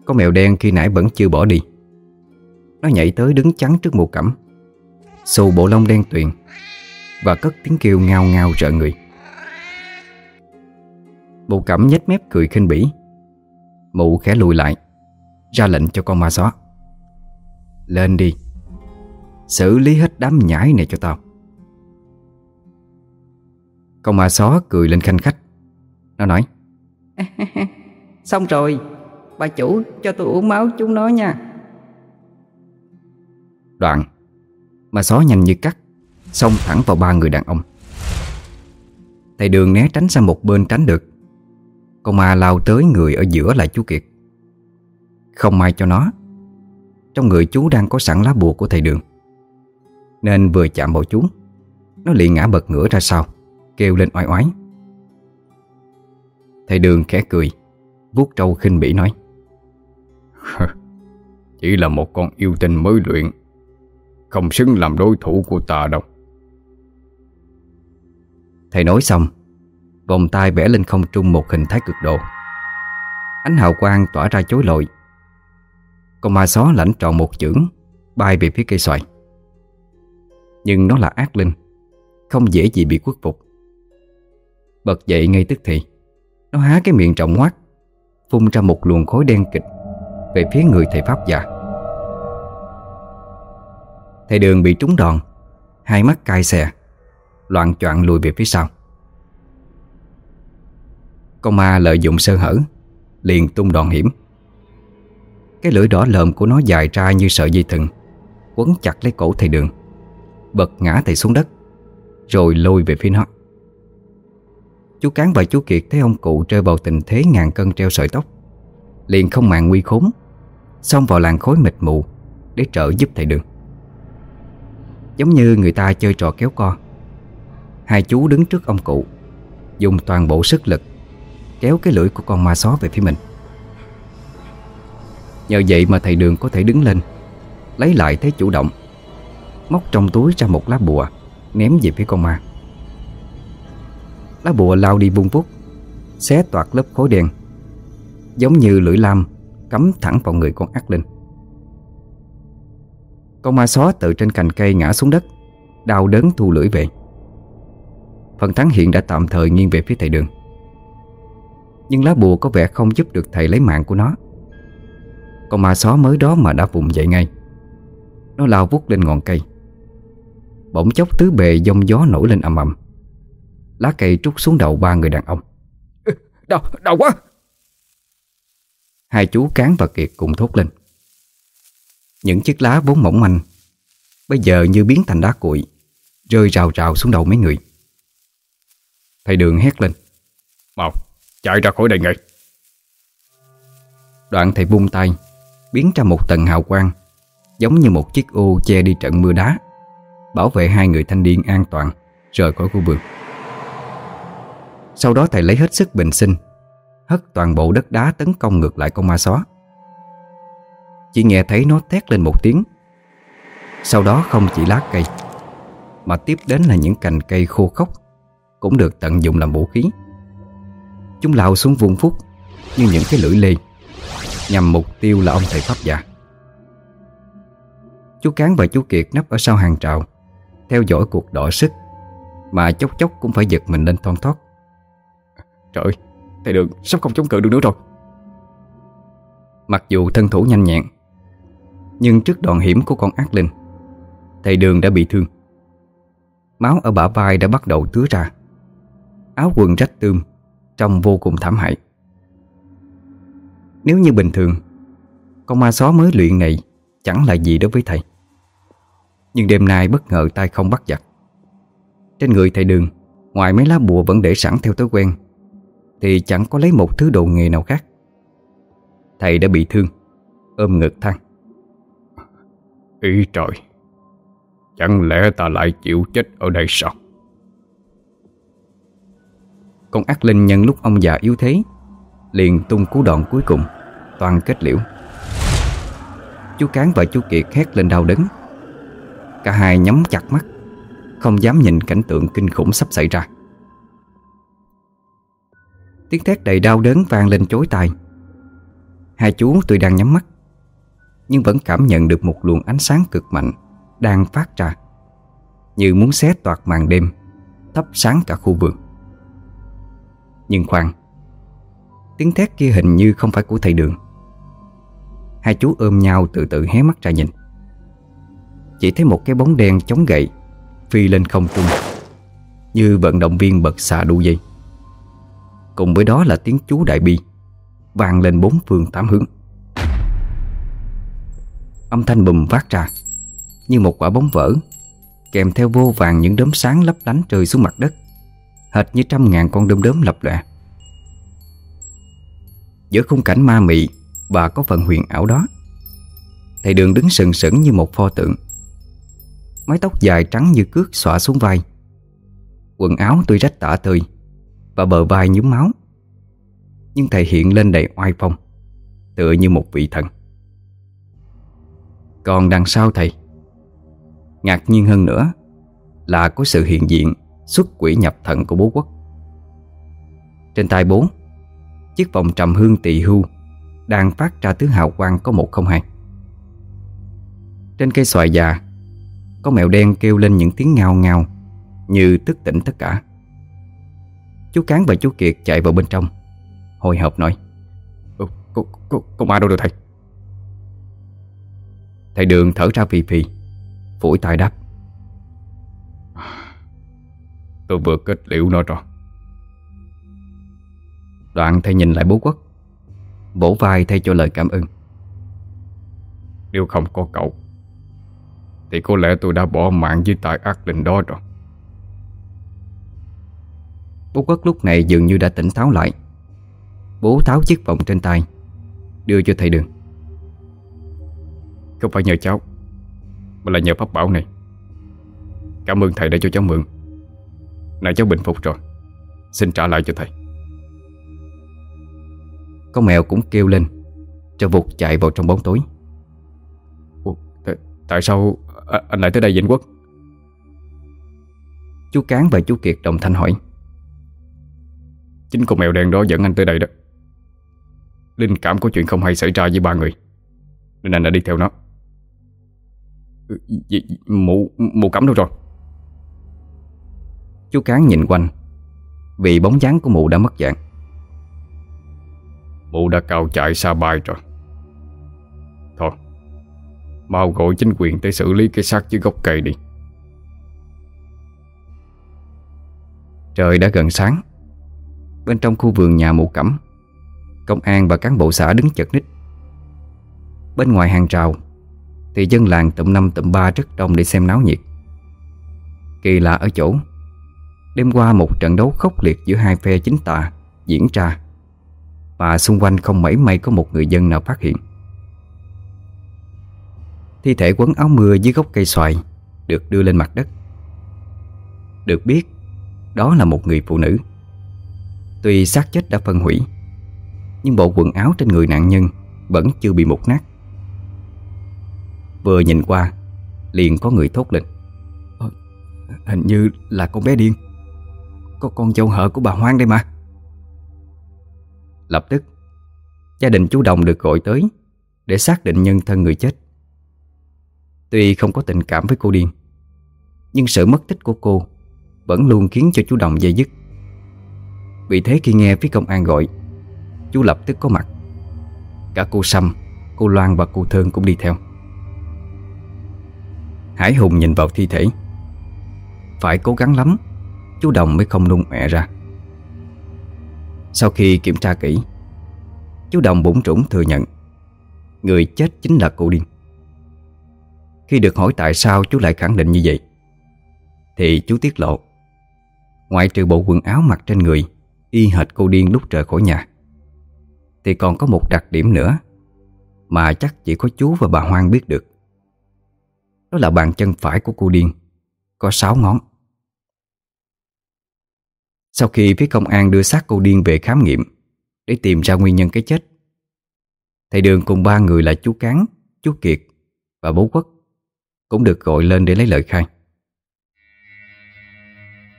Con mèo đen khi nãy vẫn chưa bỏ đi. Nó nhảy tới đứng chắn trước mù cẩm. Xù bộ lông đen tuyền Và cất tiếng kêu ngao ngao rợ người. Mụ cẩm nhếch mép cười khinh bỉ. Mụ khẽ lùi lại, Ra lệnh cho con ma xó. Lên đi. Xử lý hết đám nhãi này cho tao. Con ma xó cười lên khanh khách. Nó nói, (laughs) Xong rồi. Bà chủ, cho tôi uống máu chúng nó nha. Đoạn. Mà xó nhanh như cắt, Xông thẳng vào ba người đàn ông. Thầy đường né tránh sang một bên tránh được. Con ma lao tới người ở giữa là chú Kiệt. Không may cho nó, Trong người chú đang có sẵn lá bùa của thầy đường. Nên vừa chạm vào chú, Nó liền ngã bật ngửa ra sau, Kêu lên oai oái. Thầy Đường khẽ cười, vuốt trâu khinh bỉ nói. (laughs) Chỉ là một con yêu tinh mới luyện. Không xứng làm đối thủ của ta đâu. Thầy nói xong, Vòng tay vẽ lên không trung một hình thái cực độ. Ánh hào quang tỏa ra chối lội Con ma xó lãnh tròn một chưởng, Bay về phía cây xoài. Nhưng nó là ác linh, Không dễ gì bị khuất phục. Bật dậy ngay tức thì, Nó há cái miệng trọng hoác Phun ra một luồng khối đen kịch. Về phía người thầy Pháp già. Thầy đường bị trúng đòn, Hai mắt cay xè, Loạn choạng lùi về phía sau. Con ma lợi dụng sơ hở, Liền tung đòn hiểm. Cái lưỡi đỏ lợm của nó dài ra như sợi dây thừng, quấn chặt lấy cổ thầy đường, Bật ngã thầy xuống đất, Rồi lôi về phía nó. Chú Cán và chú Kiệt thấy ông cụ rơi vào tình thế ngàn cân treo sợi tóc Liền không màng nguy khốn, Xông vào làng khối mịt mù Để trợ giúp thầy đường. Giống như người ta chơi trò kéo co, Hai chú đứng trước ông cụ, Dùng toàn bộ sức lực Kéo cái lưỡi của con ma só về phía mình. Nhờ vậy mà thầy đường có thể đứng lên, Lấy lại thế chủ động, Móc trong túi ra một lá bùa Ném về phía con ma. Lá bùa lao đi vung vút, Xé toạc lớp khối đen Giống như lưỡi lam Cắm thẳng vào người con ác linh. Con ma xó từ trên cành cây ngã xuống đất Đau đớn thu lưỡi về. Phần thắng hiện đã tạm thời nghiêng về phía thầy đường. Nhưng lá bùa có vẻ không giúp được thầy lấy mạng của nó. Con ma xó mới đó mà đã vùng dậy ngay. Nó lao vút lên ngọn cây. Bỗng chốc tứ bề dông gió nổi lên ầm ầm. Lá cây trút xuống đầu ba người đàn ông. Đau, đau quá! Hai chú Cán và Kiệt cùng thốt lên. Những chiếc lá vốn mỏng manh Bây giờ như biến thành đá cuội Rơi rào rào xuống đầu mấy người. Thầy Đường hét lên. Mau, chạy ra khỏi đây ngay. Đoạn thầy vung tay Biến ra một tầng hào quang Giống như một chiếc ô che đi trận mưa đá Bảo vệ hai người thanh niên an toàn Rời khỏi khu vườn. Sau đó thầy lấy hết sức bình sinh Hất toàn bộ đất đá tấn công ngược lại con ma xó. Chỉ nghe thấy nó thét lên một tiếng. Sau đó không chỉ lá cây Mà tiếp đến là những cành cây khô khốc Cũng được tận dụng làm vũ khí. Chúng lao xuống vùng phúc Như những cái lưỡi lê Nhằm mục tiêu là ông thầy pháp già. Chú Cán và chú Kiệt nấp ở sau hàng trào Theo dõi cuộc đỏ sức Mà chốc chốc cũng phải giật mình lên thon thót. Trời ơi, thầy Đường sắp không chống cự được nữa rồi. Mặc dù thân thủ nhanh nhẹn, Nhưng trước đòn hiểm của con ác linh, Thầy Đường đã bị thương. Máu ở bả vai đã bắt đầu tứa ra. Áo quần rách tươm, Trông vô cùng thảm hại. Nếu như bình thường, Con ma xó mới luyện này Chẳng là gì đối với thầy. Nhưng đêm nay bất ngờ tay không bắt giặt Trên người thầy Đường, Ngoài mấy lá bùa vẫn để sẵn theo thói quen thì chẳng có lấy một thứ đồ nghề nào khác. Thầy đã bị thương Ôm ngực than Ý trời Chẳng lẽ ta lại chịu chết ở đây sao? Con ác linh nhân lúc ông già yếu thế Liền tung cú đòn cuối cùng Toàn kết liễu. Chú Cán và chú Kiệt hét lên đau đớn. Cả hai nhắm chặt mắt Không dám nhìn cảnh tượng kinh khủng sắp xảy ra Tiếng thét đầy đau đớn vang lên chối tai. Hai chú tuy đang nhắm mắt, Nhưng vẫn cảm nhận được một luồng ánh sáng cực mạnh Đang phát ra, Như muốn xé toạc màn đêm, Thắp sáng cả khu vườn. Nhưng khoan, Tiếng thét kia hình như không phải của thầy đường. Hai chú ôm nhau từ từ hé mắt ra nhìn. Chỉ thấy một cái bóng đen chống gậy, Phi lên không trung, Như vận động viên bật xạ đu dây. Cùng với đó là tiếng chú đại bi, vang lên bốn phương tám hướng. Âm thanh bùm phát ra, Như một quả bóng vỡ, Kèm theo vô vàng những đốm sáng lấp lánh rơi xuống mặt đất, Hệt như trăm ngàn con đom đóm lập lòe. Giữa khung cảnh ma mị Và có phần huyền ảo đó, Thầy đường đứng sừng sững như một pho tượng. Mái tóc dài trắng như cước xõa xuống vai, Quần áo tuy rách tả tơi và bờ vai nhúm máu. Nhưng thầy hiện lên đầy oai phong, Tựa như một vị thần. Còn đằng sau thầy, Ngạc nhiên hơn nữa Là có sự hiện diện Xuất quỷ nhập thần của bố quốc. Trên tay bố, Chiếc vòng trầm hương tỳ hưu Đang phát ra thứ hào quang có một không hai. Trên cây xoài già, Có mèo đen kêu lên những tiếng ngao ngao Như tức tỉnh tất cả. Chú Cán và chú Kiệt chạy vào bên trong. Hồi hộp nói Cô, cô, cô, cô ma đâu rồi thầy? Thầy Đường thở ra phì phì Phủi tay đáp. Tôi vừa kết liễu nó rồi. Đoạn thầy nhìn lại bố quốc Vỗ vai thay cho lời cảm ơn. Nếu không có cậu Thì có lẽ tôi đã bỏ mạng với tài ác linh đó rồi Bố Quốc lúc này dường như đã tỉnh táo lại. Bố tháo chiếc vòng trên tay Đưa cho thầy đường. Không phải nhờ cháu Mà là nhờ pháp bảo này. Cảm ơn thầy đã cho cháu mượn. Này cháu bình phục rồi Xin trả lại cho thầy. Con mèo cũng kêu lên Rồi vụt chạy vào trong bóng tối. Ủa, Tại sao à, anh lại tới đây Vĩnh Quốc? Chú Cán và chú Kiệt đồng thanh hỏi Chính con mèo đen đó dẫn anh tới đây đó. Linh cảm có chuyện không hay xảy ra với ba người. Nên anh đã đi theo nó. Ừ, Mụ, mụ cắm đâu rồi? Chú Cán nhìn quanh Vì bóng dáng của mụ đã mất dạng. Mụ đã cao chạy xa bay rồi. Thôi Mau gọi chính quyền tới xử lý cái xác dưới gốc cây đi. Trời đã gần sáng Bên trong khu vườn nhà mụ cẩm. Công an và cán bộ xã đứng chật ních. Bên ngoài hàng rào, Thì dân làng tụm năm tụm ba rất đông để xem náo nhiệt. Kỳ lạ ở chỗ, Đêm qua một trận đấu khốc liệt giữa hai phe chính tà diễn ra Mà xung quanh không mấy may có một người dân nào phát hiện. Thi thể quấn áo mưa dưới gốc cây xoài Được đưa lên mặt đất. Được biết, Đó là một người phụ nữ. Tuy xác chết đã phân hủy, Nhưng bộ quần áo trên người nạn nhân Vẫn chưa bị mục nát. Vừa nhìn qua, Liền có người thốt lên. Ờ, hình như là con bé điên. Có con dâu hợ của bà Hoang đây mà. Lập tức, Gia đình chú Đồng được gọi tới Để xác định nhân thân người chết. Tuy không có tình cảm với cô điên, Nhưng sự mất tích của cô Vẫn luôn khiến cho chú Đồng dây dứt. Vì thế khi nghe phía công an gọi Chú lập tức có mặt. Cả cô Sâm, cô Loan và cô thương cũng đi theo. Hải Hùng nhìn vào thi thể. Phải cố gắng lắm Chú Đồng mới không nung mẹ ra. Sau khi kiểm tra kỹ Chú Đồng bụng trũng thừa nhận Người chết chính là cô điên. Khi được hỏi tại sao chú lại khẳng định như vậy Thì chú tiết lộ Ngoại trừ bộ quần áo mặc trên người Y hệt cô điên lúc rời khỏi nhà. Thì còn có một đặc điểm nữa Mà chắc chỉ có chú và bà Hoang biết được. Đó là bàn chân phải của cô điên Có sáu ngón. Sau khi phía công an đưa xác cô điên về khám nghiệm Để tìm ra nguyên nhân cái chết Thầy Đường cùng ba người là chú Cán, chú Kiệt và bố Quốc Cũng được gọi lên để lấy lời khai.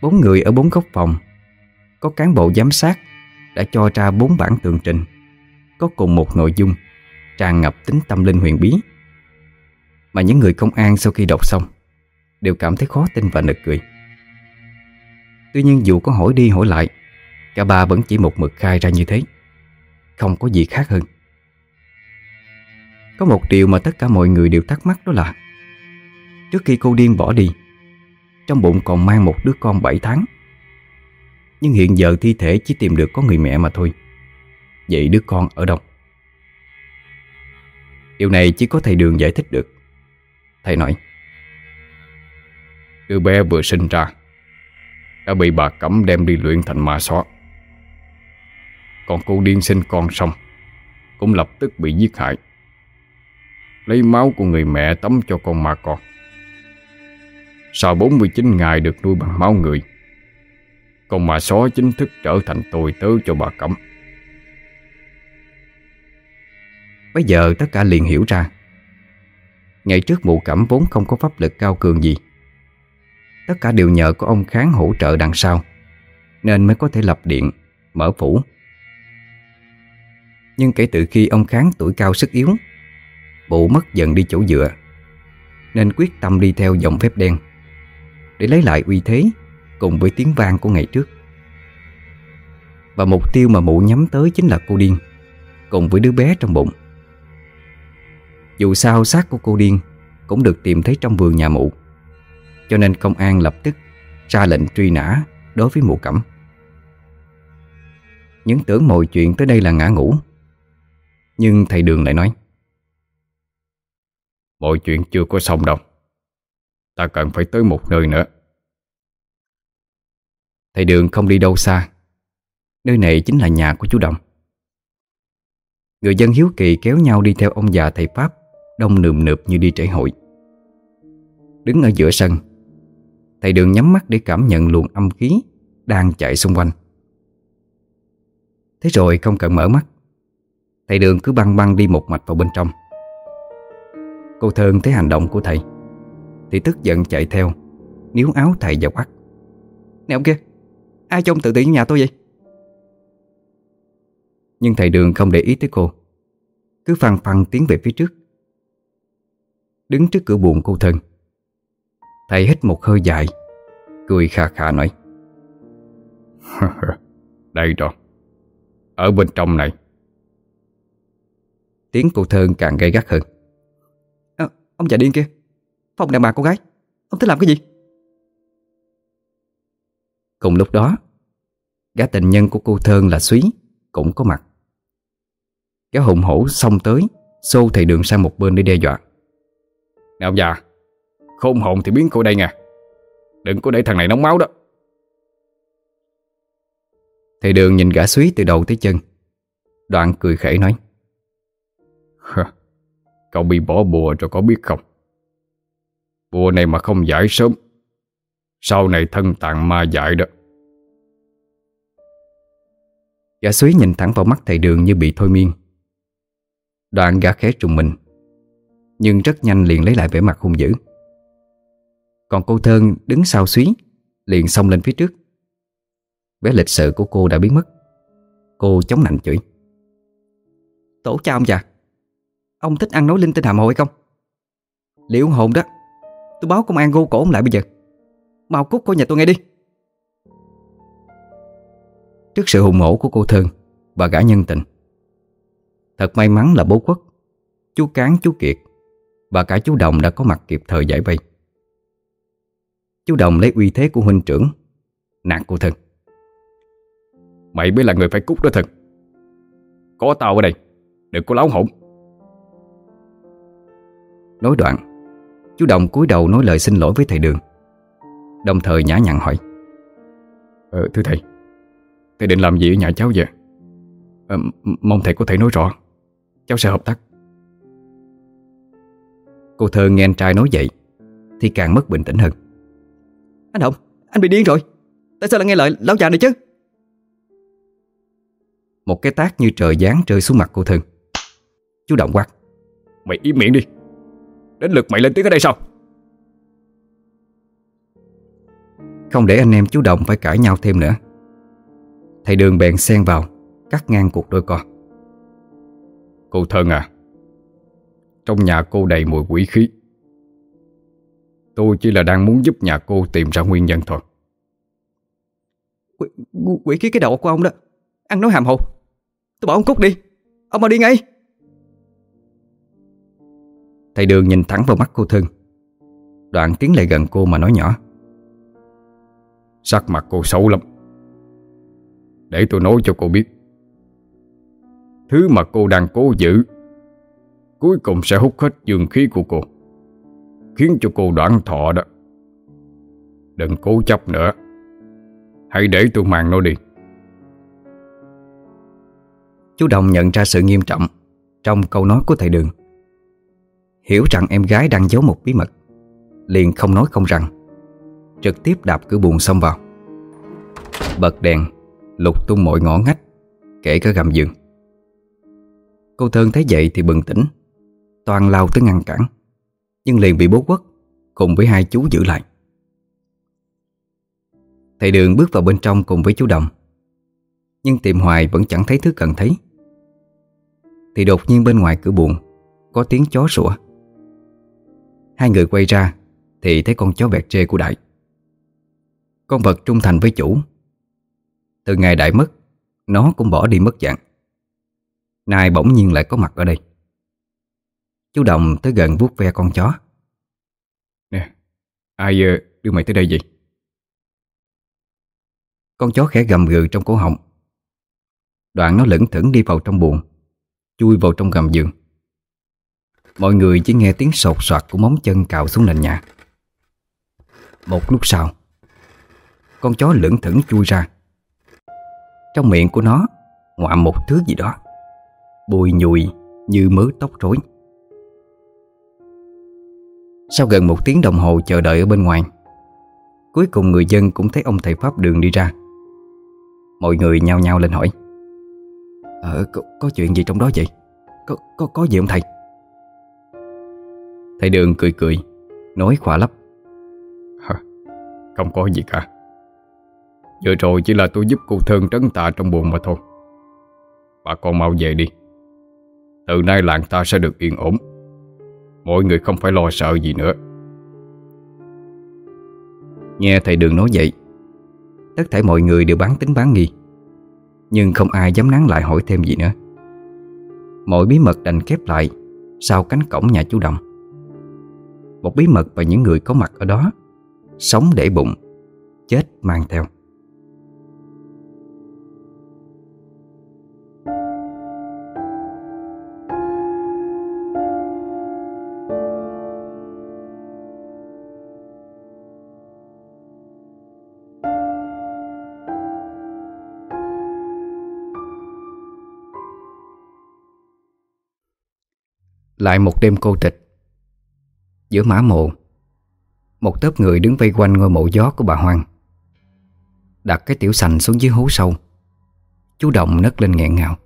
Bốn người ở bốn góc phòng có cán bộ giám sát Đã cho ra bốn bản tường trình. Có cùng một nội dung, Tràn ngập tính tâm linh huyền bí, Mà những người công an sau khi đọc xong Đều cảm thấy khó tin và nực cười. Tuy nhiên dù có hỏi đi hỏi lại, Cả ba vẫn chỉ một mực khai ra như thế, Không có gì khác hơn. Có một điều mà tất cả mọi người đều thắc mắc đó là, Trước khi cô điên bỏ đi, Trong bụng còn mang một đứa con 7 tháng nhưng hiện giờ thi thể chỉ tìm được có người mẹ mà thôi. Vậy đứa con ở đâu? Điều này chỉ có thầy Đường giải thích được. Thầy nói, Đứa bé vừa sinh ra, Đã bị bà cấm đem đi luyện thành ma xóa Còn cô điên sinh con xong, Cũng lập tức bị giết hại. Lấy máu của người mẹ tắm cho con ma con. Sau 49 ngày được nuôi bằng máu người còn mà xó chính thức trở thành tôi tớ cho bà Cẩm. Bây giờ tất cả liền hiểu ra. Ngày trước mụ cẩm vốn không có pháp lực cao cường gì. Tất cả đều nhờ có ông Kháng hỗ trợ đằng sau Nên mới có thể lập điện, mở phủ. Nhưng kể từ khi ông Kháng tuổi cao sức yếu Bụ mất dần đi chỗ dựa Nên quyết tâm đi theo dòng phép đen Để lấy lại uy thế Cùng với tiếng vang của ngày trước. Và mục tiêu mà mụ nhắm tới chính là cô điên, Cùng với đứa bé trong bụng. Dù sao xác của cô điên Cũng được tìm thấy trong vườn nhà mụ, Cho nên công an lập tức Ra lệnh truy nã đối với mụ cẩm. Những tưởng mọi chuyện tới đây là ngã ngủ, Nhưng thầy Đường lại nói, Mọi chuyện chưa có xong đâu. Ta cần phải tới một nơi nữa. Thầy Đường không đi đâu xa. Nơi này chính là nhà của chú Đồng. Người dân hiếu kỳ kéo nhau đi theo ông già thầy Pháp, Đông nườm nượp như đi trễ hội. Đứng ở giữa sân, Thầy Đường nhắm mắt để cảm nhận luồng âm khí Đang chạy xung quanh. Thế rồi không cần mở mắt, Thầy Đường cứ băng băng đi một mạch vào bên trong. Cô Thơn thấy hành động của thầy, Thì tức giận chạy theo, Níu áo thầy và quát Nè ông kia Ai trông tự tiện nhà tôi vậy? Nhưng thầy Đường không để ý tới cô. Cứ phăng phăng tiến về phía trước. Đứng trước cửa buồn cô Thân. Thầy hít một hơi dài Cười khà khà nói. (laughs) Đây rồi. Ở bên trong này. Tiếng cô Thơn càng gay gắt hơn. À, Ông già điên kia. Phòng đàn bà con gái. Ông thích làm cái gì Cùng lúc đó Gã tình nhân của cô Thơn là Súy Cũng có mặt. Gã hùng hổ xông tới Xô thầy đường sang một bên để đe dọa. Nè ông già Khôn hồn thì biến cô đây nè, Đừng có để thằng này nóng máu đó. Thầy đường nhìn gã Súy từ đầu tới chân Đoạn cười khẩy nói. Cậu bị bỏ bùa rồi có biết không? Bùa này mà không giải sớm. Sau này thân tàn ma dại đó. Gã suý nhìn thẳng vào mắt thầy đường như bị thôi miên. Đoạn gã khẽ trùng mình Nhưng rất nhanh liền lấy lại vẻ mặt hung dữ. Còn cô Thơn đứng sau suý Liền xông lên phía trước. Vẻ lịch sự của cô đã biến mất. Cô chống nạnh chửi. Tổ cha ông già Ông thích ăn nói linh tinh hàm hồ hay không? Liệu hồn đó Tôi báo công an gô cổ ông lại bây giờ Mau cút khỏi nhà tôi ngay đi. Trước sự hùng hổ của cô Thơn Và gã nhân tình Thật may mắn là bố quốc Chú Cán chú Kiệt Và cả chú Đồng đã có mặt kịp thời giải vây. Chú Đồng lấy uy thế của huynh trưởng Nạt cô Thân Mày mới là người phải cút đó Thân Có tao ở đây Đừng có láo hỗn Nói đoạn Chú Đồng cúi đầu nói lời xin lỗi với thầy Đường Đồng thời nhã nhặn hỏi. Ờ thưa thầy Thầy định làm gì ở nhà cháu vậy à, Mong thầy có thể nói rõ Cháu sẽ hợp tác. Cô thơ nghe anh trai nói vậy Thì càng mất bình tĩnh hơn. Anh Hồng, anh bị điên rồi. Tại sao lại nghe lời lão già này chứ? Một cái tác như trời giáng rơi xuống mặt cô Thân Chú Động quát. Mày im miệng đi. Đến lượt mày lên tiếng ở đây sao Không để anh em chú Đồng phải cãi nhau thêm nữa. Thầy Đường bèn xen vào Cắt ngang cuộc đôi con Cô thân à Trong nhà cô đầy mùi quỷ khí. Tôi chỉ là đang muốn giúp nhà cô tìm ra nguyên nhân thôi. Quỷ, quỷ khí cái đầu của ông đó. Ăn nói hàm hồ. Tôi bảo ông cút đi. Ông mau đi ngay. Thầy Đường nhìn thẳng vào mắt cô Thân Đoạn tiến lại gần cô mà nói nhỏ Sắc mặt cô xấu lắm. Để tôi nói cho cô biết. Thứ mà cô đang cố giữ, Cuối cùng sẽ hút hết dương khí của cô, Khiến cho cô đoạn thọ đó. Đừng cố chấp nữa. Hãy để tôi mang nó đi. Chú Đồng nhận ra sự nghiêm trọng Trong câu nói của thầy Đường. Hiểu rằng em gái đang giấu một bí mật, Liền không nói không rằng. Trực tiếp đạp cửa buồn xông vào. Bật đèn, Lục tung mọi ngõ ngách, Kể cả gầm giường. Cô Thơn thấy vậy thì bừng tỉnh, Toàn lao tới ngăn cản, Nhưng liền bị bố quất Cùng với hai chú giữ lại. Thầy Đường bước vào bên trong cùng với chú Đồng, Nhưng tìm hoài vẫn chẳng thấy thứ cần thấy. Thì đột nhiên bên ngoài cửa buồn Có tiếng chó sủa. Hai người quay ra Thì thấy con chó vẹt trê của Đại. Con vật trung thành với chủ. Từ ngày Đại mất Nó cũng bỏ đi mất dạng. Nay bỗng nhiên lại có mặt ở đây. Chú Đồng tới gần vuốt ve con chó. Nè Ai ờ, đưa mày tới đây vậy? Con chó khẽ gầm gừ trong cổ họng. Đoạn nó lững thững đi vào trong buồng Chui vào trong gầm giường. Mọi người chỉ nghe tiếng sột soạt của móng chân cào xuống nền nhà. Một lúc sau con chó lững thững chui ra. Trong miệng của nó Ngoạm một thứ gì đó. Bùi nhùi như mớ tóc rối. Sau gần một tiếng đồng hồ chờ đợi ở bên ngoài Cuối cùng người dân cũng thấy ông thầy Pháp đường đi ra. Mọi người nhao nhao lên hỏi. Ờ, có, có chuyện gì trong đó vậy? Có, có, có gì ông thầy? Thầy đường cười cười Nói khỏa lấp Không có gì cả. Vừa rồi chỉ là tôi giúp cô thương trấn tạ trong buồn mà thôi. Bà con mau về đi. Từ nay làng ta sẽ được yên ổn. Mọi người không phải lo sợ gì nữa. Nghe thầy đường nói vậy, Tất thảy mọi người đều bán tính bán nghi. Nhưng không ai dám nán lại hỏi thêm gì nữa. Mọi bí mật đành khép lại Sau cánh cổng nhà chú Đồng. Một bí mật và những người có mặt ở đó Sống để bụng, Chết mang theo. Lại một đêm cô tịch. Giữa mã mộ, Một tớp người đứng vây quanh ngôi mộ gió của bà Hoang. Đặt cái tiểu sành xuống dưới hố sâu. Chú Đồng nấc lên nghẹn ngào.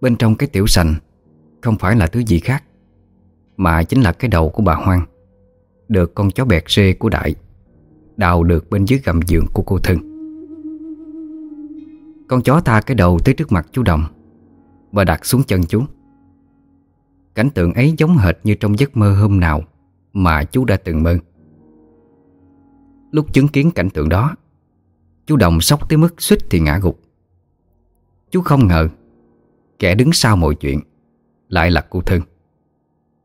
Bên trong cái tiểu sành Không phải là thứ gì khác, Mà chính là cái đầu của bà Hoang, Được con chó bẹt rê của Đại, Đào được bên dưới gầm giường của cô Thân Con chó tha cái đầu tới trước mặt chú Đồng Và đặt xuống chân chú. Cảnh tượng ấy giống hệt như trong giấc mơ hôm nào Mà chú đã từng mơ. Lúc chứng kiến cảnh tượng đó, Chú Đồng sốc tới mức suýt thì ngã gục. Chú không ngờ, Kẻ đứng sau mọi chuyện Lại là cô Thân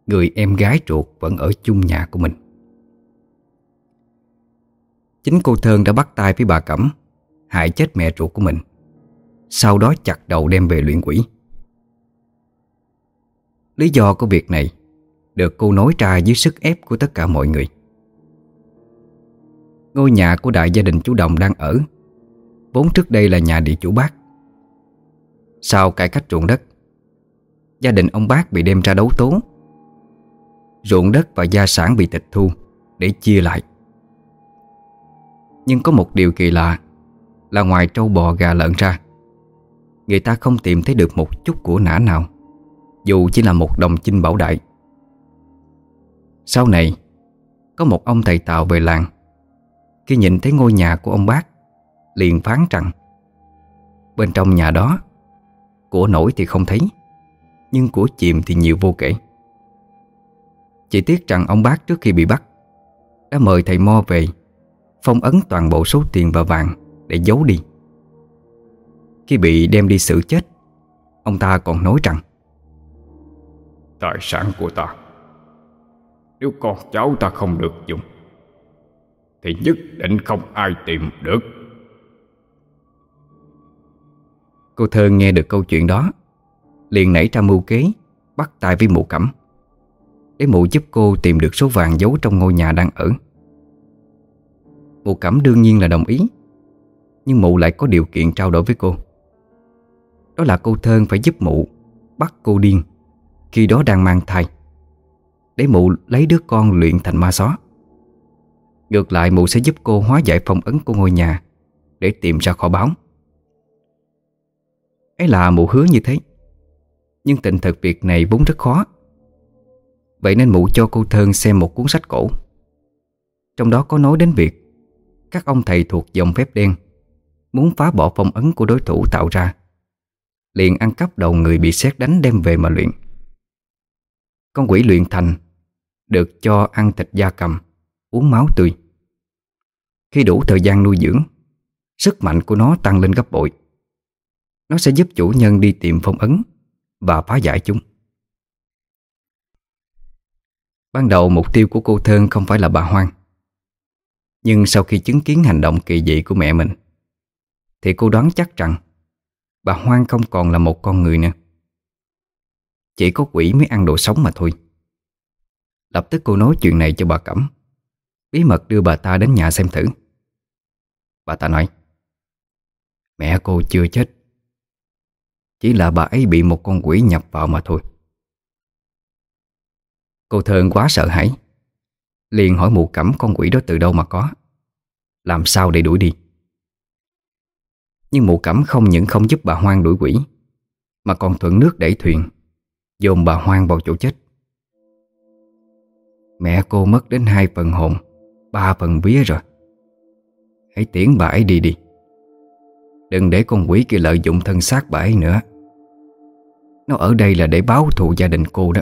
Người em gái ruột vẫn ở chung nhà của mình. Chính cô Thơn đã bắt tay với bà Cẩm, Hại chết mẹ ruột của mình, Sau đó chặt đầu đem về luyện quỷ. Lý do của việc này Được cô nói ra dưới sức ép của tất cả mọi người. Ngôi nhà của đại gia đình chú Đồng đang ở. Vốn trước đây là nhà địa chủ bác. Sau cải cách ruộng đất, Gia đình ông bác bị đem ra đấu tố. Ruộng đất và gia sản bị tịch thu Để chia lại. Nhưng có một điều kỳ lạ Là ngoài trâu bò gà lợn ra, Người ta không tìm thấy được một chút của nã nào dù chỉ là một đồng chinh bảo đại. Sau này, Có một ông thầy Tàu về làng. Khi nhìn thấy ngôi nhà của ông bác, Liền phán rằng, Bên trong nhà đó, Của nổi thì không thấy, Nhưng của chìm thì nhiều vô kể. Chỉ tiếc rằng ông bác trước khi bị bắt, Đã mời thầy Mo về, Phong ấn toàn bộ số tiền và vàng Để giấu đi. Khi bị đem đi xử chết, Ông ta còn nói rằng Tài sản của ta. Nếu con cháu ta không được dùng, Thì nhất định không ai tìm được. Cô thơ nghe được câu chuyện đó, Liền nảy ra mưu kế, Bắt tay với mụ cẩm. Để mụ giúp cô tìm được số vàng giấu trong ngôi nhà đang ở. Mụ cẩm đương nhiên là đồng ý, Nhưng mụ lại có điều kiện trao đổi với cô. Đó là cô thơ phải giúp mụ Bắt cô điên khi đó đang mang thai, Để mụ lấy đứa con luyện thành ma xó. Ngược lại, mụ sẽ giúp cô hóa giải phong ấn của ngôi nhà Để tìm ra kho báu. Ấy là mụ hứa như thế, Nhưng tình thực việc này vốn rất khó. Vậy nên mụ cho cô Thơn xem một cuốn sách cổ. Trong đó có nói đến việc Các ông thầy thuộc dòng phép đen Muốn phá bỏ phong ấn của đối thủ tạo ra, Liền ăn cắp đầu người bị xét đánh đem về mà luyện con quỷ luyện thành Được cho ăn thịt da cầm, Uống máu tươi. Khi đủ thời gian nuôi dưỡng, Sức mạnh của nó tăng lên gấp bội. Nó sẽ giúp chủ nhân đi tìm phong ấn Và phá giải chúng. Ban đầu mục tiêu của cô Thơn không phải là bà Hoang. Nhưng sau khi chứng kiến hành động kỳ dị của mẹ mình, Thì cô đoán chắc rằng Bà Hoang không còn là một con người nữa chỉ có quỷ mới ăn đồ sống mà thôi. Lập tức cô nói chuyện này cho bà Cẩm. Bí mật đưa bà ta đến nhà xem thử. Bà ta nói, Mẹ cô chưa chết. Chỉ là bà ấy bị một con quỷ nhập vào mà thôi. Cô Thơn quá sợ hãi. Liền hỏi mụ cẩm con quỷ đó từ đâu mà có. Làm sao để đuổi đi? Nhưng mụ cẩm không những không giúp bà Hoang đuổi quỷ, Mà còn thuận nước đẩy thuyền. Dồn bà Hoang vào chỗ chết. Mẹ cô mất đến hai phần hồn, Ba phần vía rồi. Hãy tiễn bà ấy đi đi. Đừng để con quỷ kia lợi dụng thân xác bà ấy nữa. Nó ở đây là để báo thù gia đình cô đó.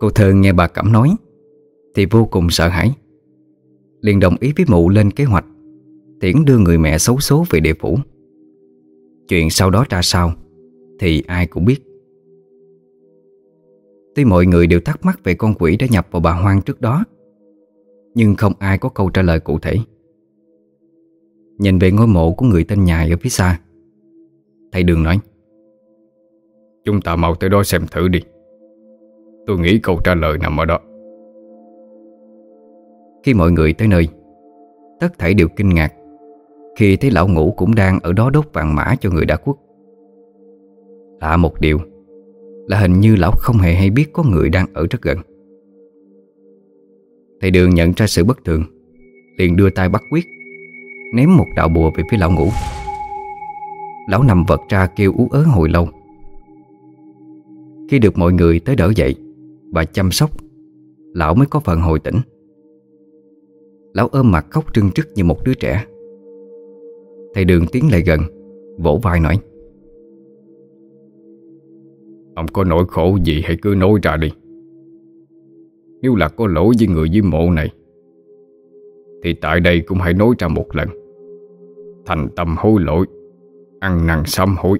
Cô thơ nghe bà Cẩm nói, Thì vô cùng sợ hãi. Liền đồng ý với mụ lên kế hoạch, Tiễn đưa người mẹ xấu số về địa phủ. Chuyện sau đó ra sao? Thì ai cũng biết. Tuy mọi người đều thắc mắc về con quỷ đã nhập vào bà Hoang trước đó Nhưng không ai có câu trả lời cụ thể. Nhìn về ngôi mộ của người tên nhài ở phía xa Thầy Đường nói Chúng ta mau tới đó xem thử đi. Tôi nghĩ câu trả lời nằm ở đó. Khi mọi người tới nơi Tất thảy đều kinh ngạc Khi thấy lão ngũ cũng đang ở đó đốt vàng mã cho người đã khuất Lạ một điều Là hình như lão không hề hay biết có người đang ở rất gần. Thầy Đường nhận ra sự bất thường, Liền đưa tay bắt quyết, Ném một đạo bùa về phía lão ngủ. Lão nằm vật ra kêu ú ớ hồi lâu. Khi được mọi người tới đỡ dậy Và chăm sóc, Lão mới có phần hồi tỉnh. Lão ôm mặt khóc trưng trức như một đứa trẻ. Thầy Đường tiến lại gần, Vỗ vai nói Ông có nỗi khổ gì hãy cứ nói ra đi. Nếu là có lỗi với người dưới mộ này, Thì tại đây cũng hãy nói ra một lần. Thành tâm hối lỗi, Ăn năn sám hối,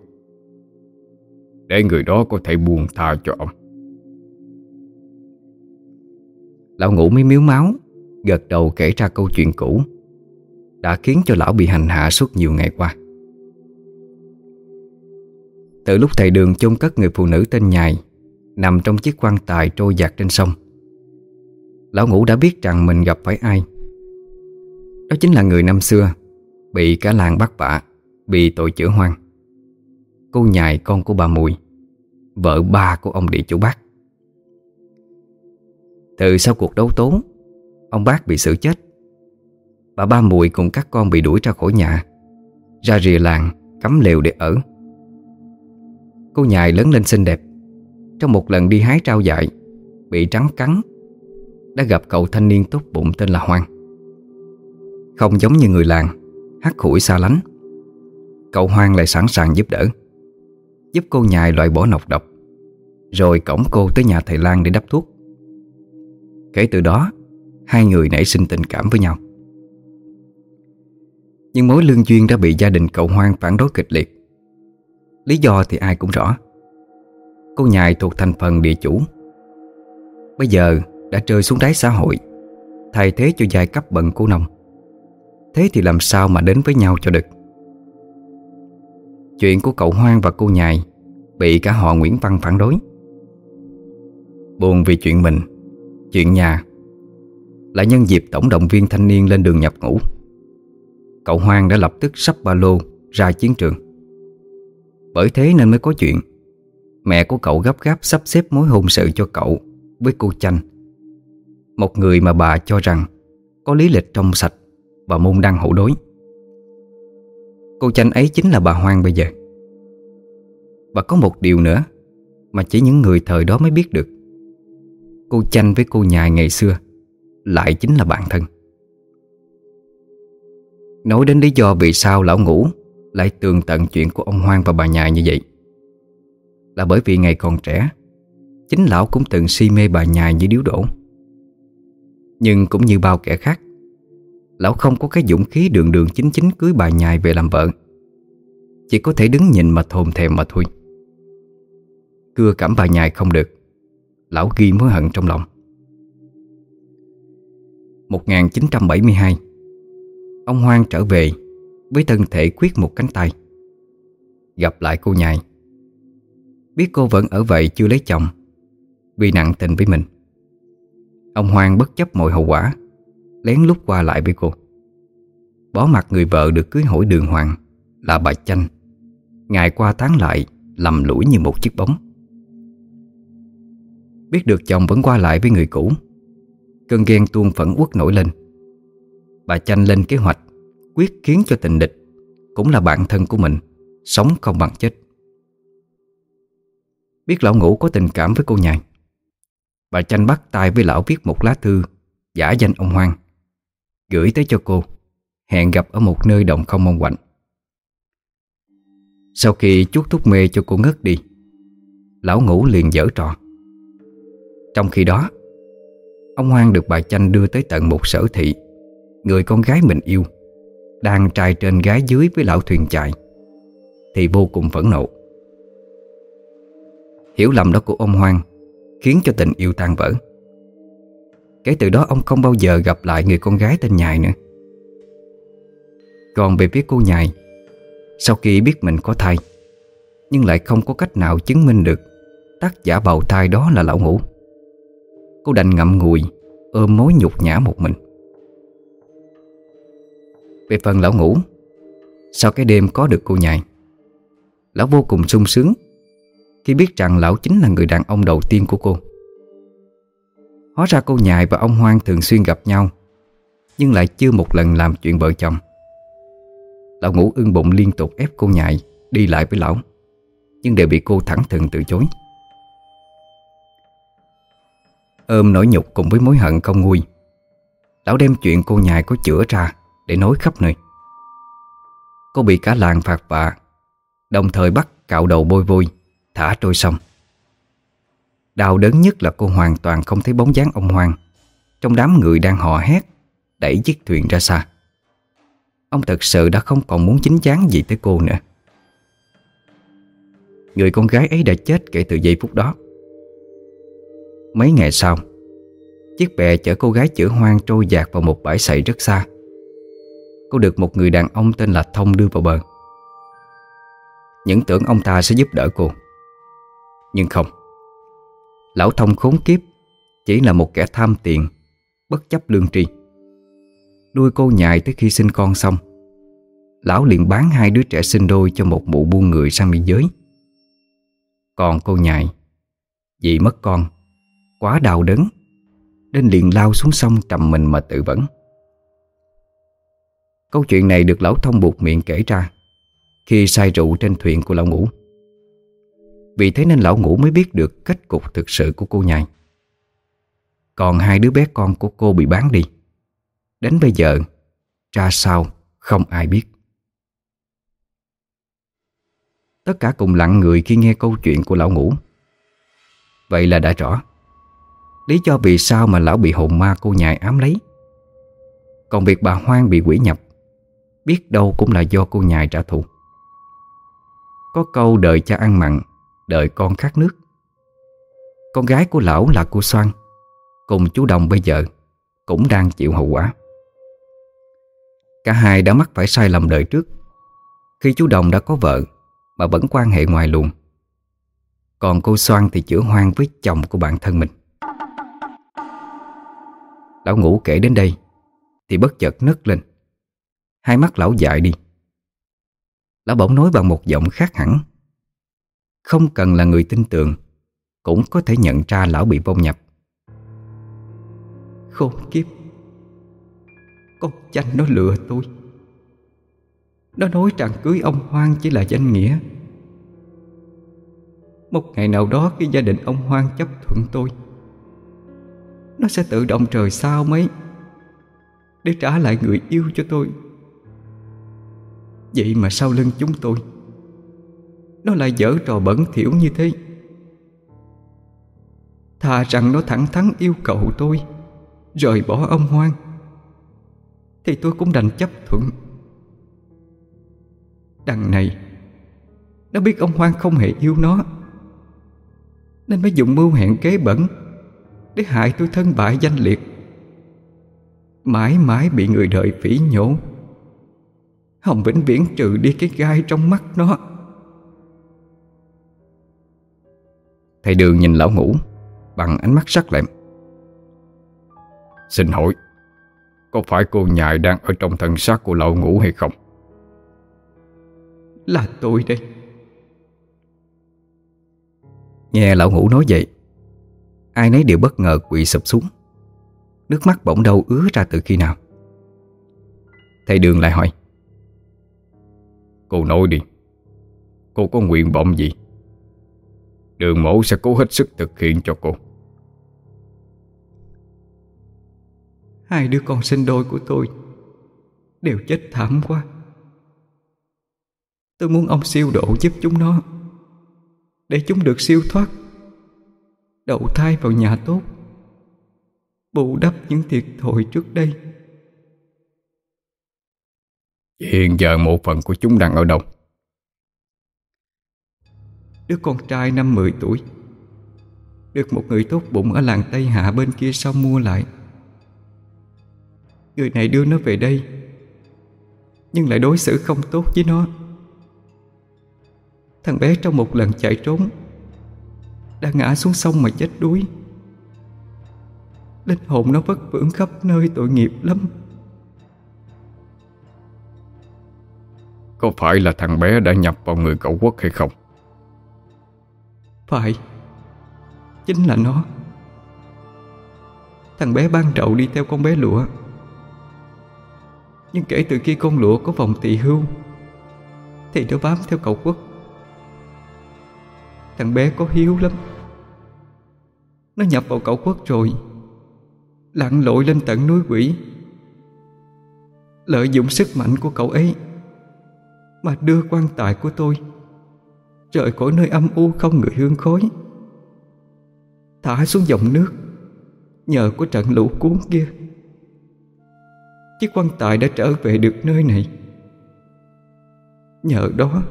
Để người đó có thể buông tha cho ông. Lão ngủ mới miếu máu, Gật đầu kể ra câu chuyện cũ, Đã khiến cho lão bị hành hạ suốt nhiều ngày qua. Từ lúc thầy đường chôn cất người phụ nữ tên Nhài, Nằm trong chiếc quan tài trôi giặt trên sông. Lão ngũ đã biết rằng mình gặp phải ai. Đó chính là người năm xưa, Bị cả làng bắt bạ Bị tội chữa hoang. Cô nhài, con của bà Mùi, Vợ ba của ông địa chủ bác. Từ sau cuộc đấu tố, Ông bác bị xử chết. Bà ba Mùi cùng các con bị đuổi ra khỏi nhà, Ra rìa làng, Cắm lều để ở. Cô nhài lớn lên xinh đẹp. Trong một lần đi hái trao dại, Bị trắng cắn, Đã gặp cậu thanh niên tốt bụng tên là Hoang. Không giống như người làng hắt hủi xa lánh. Cậu Hoang lại sẵn sàng giúp đỡ, Giúp cô nhài loại bỏ nọc độc, Rồi cổng cô tới nhà thầy Lan để đắp thuốc. Kể từ đó, Hai người nảy sinh tình cảm với nhau. Nhưng mối lương duyên đã bị gia đình cậu Hoang phản đối kịch liệt. Lý do thì ai cũng rõ. Cô nhài thuộc thành phần địa chủ. Bây giờ đã rơi xuống đáy xã hội, Thay thế cho giai cấp bận của nông. Thế thì làm sao mà đến với nhau cho được? Chuyện của cậu Hoang và cô nhài Bị cả họ Nguyễn Văn phản đối. Buồn vì chuyện mình, Chuyện nhà, Là nhân dịp tổng động viên thanh niên lên đường nhập ngũ. Cậu Hoang đã lập tức sắp ba lô ra chiến trường. Bởi thế nên mới có chuyện. Mẹ của cậu gấp gáp sắp xếp mối hôn sự cho cậu Với cô Chanh. Một người mà bà cho rằng Có lý lịch trong sạch và môn đăng hậu đối. Cô chanh ấy chính là bà Hoang bây giờ. Và có một điều nữa Mà chỉ những người thời đó mới biết được. Cô chanh với cô nhài ngày xưa Lại chính là bạn thân. Nói đến lý do vì sao lão ngủ lại tường tận chuyện của ông Hoang và bà nhài như vậy. Là bởi vì ngày còn trẻ, Chính lão cũng từng si mê bà nhài như điếu đổ. Nhưng cũng như bao kẻ khác, Lão không có cái dũng khí đường đường chính chính cưới bà nhài về làm vợ. Chỉ có thể đứng nhìn mà thồn thèm mà thôi. Cưa cảm bà nhài không được, Lão ghi mối hận trong lòng. 1972 Ông Hoang trở về với thân thể quyết một cánh tay. Gặp lại cô nhài Biết cô vẫn ở vậy chưa lấy chồng, Vì nặng tình với mình. Ông Hoang bất chấp mọi hậu quả, Lén lút qua lại với cô. Bỏ mặt người vợ được cưới hỏi đường hoàng Là bà Chanh. Ngày qua tháng lại, Lầm lũi như một chiếc bóng. Biết được chồng vẫn qua lại với người cũ, Cơn ghen tuôn phẫn uất nổi lên. Bà Chanh lên kế hoạch Quyết khiến cho tình địch, Cũng là bạn thân của mình, Sống không bằng chết. Biết lão ngũ có tình cảm với cô nhài. Bà Chanh bắt tay với lão viết một lá thư, Giả danh ông Hoang, Gửi tới cho cô, Hẹn gặp ở một nơi đồng không mong quạnh. Sau khi chuốt thuốc mê cho cô ngất đi, Lão ngủ liền dở trò. Trong khi đó, Ông Hoang được bà Chanh đưa tới tận một sở thị, Người con gái mình yêu. Đang trai trên gái dưới với lão thuyền chạy, Thì vô cùng phẫn nộ. Hiểu lầm đó của ông Hoang Khiến cho tình yêu tan vỡ. Kể từ đó ông không bao giờ gặp lại người con gái tên Nhài nữa. Còn về phía cô Nhài, Sau khi biết mình có thai, Nhưng lại không có cách nào chứng minh được Tác giả bào thai đó là lão ngủ. Cô đành ngậm ngùi, Ôm mối nhục nhã một mình. Về phần lão ngủ. Sau cái đêm có được cô nhài, Lão vô cùng sung sướng Khi biết rằng lão chính là người đàn ông đầu tiên của cô. Hóa ra cô nhài và ông Hoang thường xuyên gặp nhau, Nhưng lại chưa một lần làm chuyện vợ chồng. Lão ngủ ưng bụng liên tục ép cô nhài Đi lại với lão, Nhưng đều bị cô thẳng thừng từ chối. Ôm nỗi nhục cùng với mối hận không nguôi, Lão đem chuyện cô nhài có chữa ra. Để nói khắp nơi. Cô bị cả làng phạt vạ Đồng thời bắt cạo đầu bôi vôi, Thả trôi sông. Đau đớn nhất là cô hoàn toàn không thấy bóng dáng ông Hoàng, Trong đám người đang hò hét, Đẩy chiếc thuyền ra xa. Ông thật sự đã không còn muốn chính chắn gì tới cô nữa. Người con gái ấy đã chết kể từ giây phút đó. Mấy ngày sau, Chiếc bè chở cô gái chữa hoang trôi dạt vào một bãi sậy rất xa. Cô được một người đàn ông tên là Thông đưa vào bờ. Những tưởng ông ta sẽ giúp đỡ cô. Nhưng không. Lão Thông khốn kiếp, Chỉ là một kẻ tham tiền, Bất chấp lương tri. Nuôi cô nhại tới khi sinh con xong, Lão liền bán hai đứa trẻ sinh đôi Cho một mụ buôn người sang biên giới. Còn cô nhại Vì mất con, Quá đau đớn, Nên liền lao xuống sông trầm mình mà tự vẫn. Câu chuyện này được lão thông buộc miệng kể ra Khi say rượu trên thuyền của lão ngũ Vì thế nên lão ngũ mới biết được kết cục thực sự của cô nhài. Còn hai đứa bé con của cô bị bán đi. Đến bây giờ, Ra sao không ai biết. Tất cả cùng lặng người khi nghe câu chuyện của lão ngũ Vậy là đã rõ. Lý do vì sao mà lão bị hồn ma cô nhài ám lấy. Còn việc bà Hoang bị quỷ nhập Biết đâu cũng là do cô nhài trả thù. Có câu đợi cha ăn mặn, Đợi con khát nước. Con gái của lão là cô Soan, Cùng chú Đồng bây giờ Cũng đang chịu hậu quả. Cả hai đã mắc phải sai lầm đời trước. Khi chú Đồng đã có vợ Mà vẫn quan hệ ngoài luồng, Còn cô Soan thì chữa hoang với chồng của bản thân mình. Lão ngủ kể đến đây Thì bất chợt nấc lên. Hai mắt lão dại đi. Lão bỗng nói bằng một giọng khác hẳn. Không cần là người tin tưởng, Cũng có thể nhận ra lão bị vong nhập. Khôn kiếp! Con chanh nó lừa tôi. Nó nói rằng cưới ông Hoang chỉ là danh nghĩa. Một ngày nào đó khi gia đình ông Hoang chấp thuận tôi, nó sẽ tự động trời sao mấy Để trả lại người yêu cho tôi. Vậy mà sau lưng chúng tôi, Nó lại dở trò bẩn thỉu như thế. Thà rằng nó thẳng thắn yêu cầu tôi, Rời bỏ ông Hoang, Thì tôi cũng đành chấp thuận. Đằng này, Nó biết ông Hoang không hề yêu nó, Nên mới dùng mưu hẹn kế bẩn để hại tôi thân bại danh liệt. Mãi mãi bị người đời phỉ nhổ. Hồng vĩnh viễn trừ đi cái gai trong mắt nó. Thầy Đường nhìn lão ngủ Bằng ánh mắt sắc lẹm. Xin hỏi Có phải cô nhài đang ở trong thân xác của lão ngủ hay không? Là tôi đây Nghe lão ngủ nói vậy Ai nấy đều bất ngờ quỵ sụp xuống. Nước mắt bỗng đâu ứa ra từ khi nào? Thầy Đường lại hỏi Cô nói đi. Cô có nguyện vọng gì? Đường mẫu sẽ cố hết sức thực hiện cho cô. Hai đứa con sinh đôi của tôi Đều chết thảm quá. Tôi muốn ông siêu độ giúp chúng nó Để chúng được siêu thoát, Đậu thai vào nhà tốt, Bù đắp những thiệt thòi trước đây. Hiện giờ một phần của chúng đang ở đâu? Đứa con trai năm 10 tuổi. Được một người tốt bụng ở làng Tây Hạ bên kia sông mua lại. Người này đưa nó về đây. Nhưng lại đối xử không tốt với nó. Thằng bé trong một lần chạy trốn, Đã ngã xuống sông mà chết đuối. Linh hồn nó vất vưởng khắp nơi tội nghiệp lắm. Có phải là thằng bé đã nhập vào người cậu quốc hay không? Phải. Chính là nó. Thằng bé ban đầu đi theo con bé lụa. Nhưng kể từ khi con lụa có vòng tỳ hưu, Thì nó bám theo cậu quốc. Thằng bé có hiếu lắm. Nó nhập vào cậu quốc rồi, Lặn lội lên tận núi quỷ. Lợi dụng sức mạnh của cậu ấy mà đưa quan tài của tôi. Rời khỏi nơi âm u không người hương khói. Thả xuống dòng nước Nhờ có trận lũ cuốn kia. Chiếc quan tài đã trở về được nơi này. Nhờ đó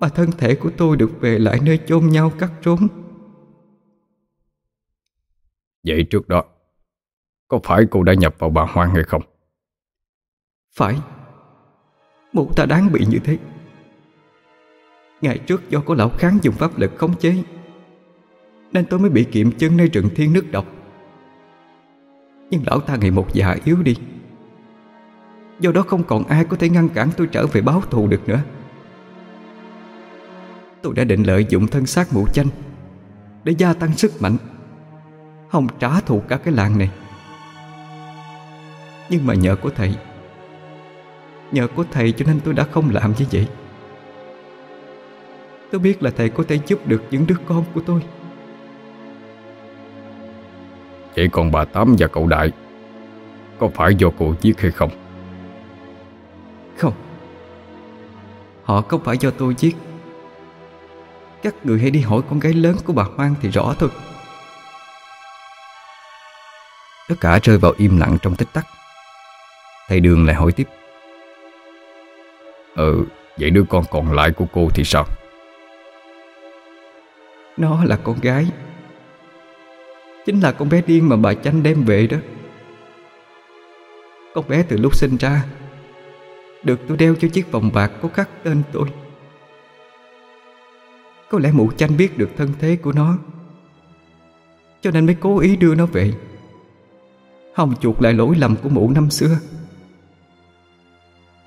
Mà thân thể của tôi được về lại nơi chôn nhau cắt trốn. Vậy trước đó Có phải cô đã nhập vào bà Hoang hay không? Phải Mụ ta đáng bị như thế. Ngày trước do có lão kháng dùng pháp lực khống chế, Nên tôi mới bị kiệm chân nơi rừng thiên nước độc. Nhưng lão ta ngày một già yếu đi. Do đó không còn ai có thể ngăn cản tôi trở về báo thù được nữa. Tôi đã định lợi dụng thân xác mụ chanh Để gia tăng sức mạnh, Hòng trả thù cả cái làng này. Nhưng mà nhờ có thầy Nhờ có thầy cho nên tôi đã không làm như vậy. Tôi biết là thầy có thể giúp được những đứa con của tôi. Vậy còn bà Tám và cậu Đại Có phải do cô giết hay không? Không. Họ không phải do tôi giết? Các người hãy đi hỏi con gái lớn của bà Hoang thì rõ thôi. Tất cả rơi vào im lặng trong tích tắc. Thầy Đường lại hỏi tiếp Ừ Vậy đứa con còn lại của cô thì sao? Nó là con gái. Chính là con bé điên mà bà Chanh đem về đó. Con bé từ lúc sinh ra, Được tôi đeo cho chiếc vòng bạc có khắc tên tôi. Có lẽ mụ Chanh biết được thân thế của nó, Cho nên mới cố ý đưa nó về. Hòng chuộc lại lỗi lầm của mụ năm xưa.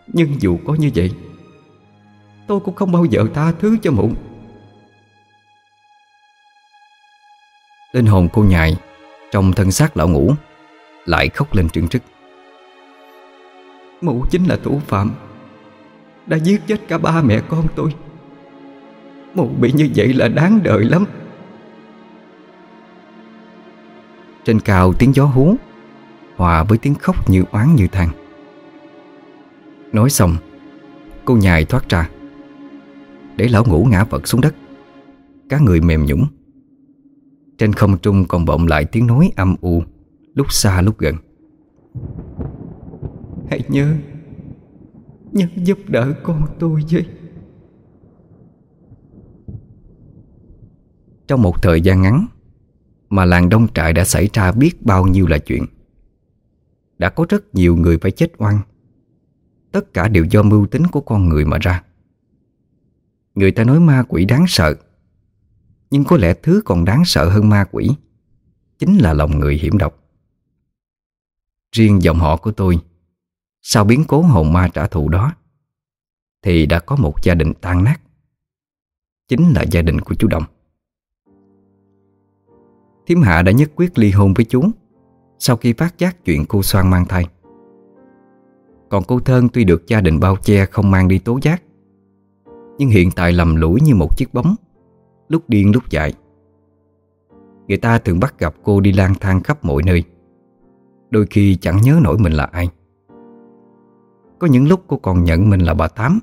Nhưng dù có như vậy, Tôi cũng không bao giờ tha thứ cho mụ. Linh hồn cô nhại Trong thân xác lão ngủ Lại khóc lên trưng trức. Mụ chính là thủ phạm, Đã giết chết cả ba mẹ con tôi. Mụ bị như vậy là đáng đời lắm. Trên cao tiếng gió hú Hòa với tiếng khóc như oán như than. Nói xong, Cô nhài thoát ra. Để lão ngủ ngã vật xuống đất Cá người mềm nhũng Trên không trung còn vọng lại tiếng nói âm u, Lúc xa lúc gần. Hãy nhớ Nhớ giúp đỡ con tôi với. Trong một thời gian ngắn Mà làng đông trại đã xảy ra biết bao nhiêu là chuyện, Đã có rất nhiều người phải chết oan. Tất cả đều do mưu tính của con người mà ra. Người ta nói ma quỷ đáng sợ, Nhưng có lẽ thứ còn đáng sợ hơn ma quỷ Chính là lòng người hiểm độc. Riêng dòng họ của tôi, Sau biến cố hồn ma trả thù đó, Thì đã có một gia đình tan nát, Chính là gia đình của chú Đồng. Thiếm Hạ đã nhất quyết ly hôn với chú Sau khi phát giác chuyện cô Soan mang thai. Còn cô Thơn tuy được gia đình bao che không mang đi tố giác, Nhưng hiện tại lầm lũi như một chiếc bóng, Lúc điên lúc dại. Người ta thường bắt gặp cô đi lang thang khắp mọi nơi, Đôi khi chẳng nhớ nổi mình là ai. Có những lúc cô còn nhận mình là bà Tám.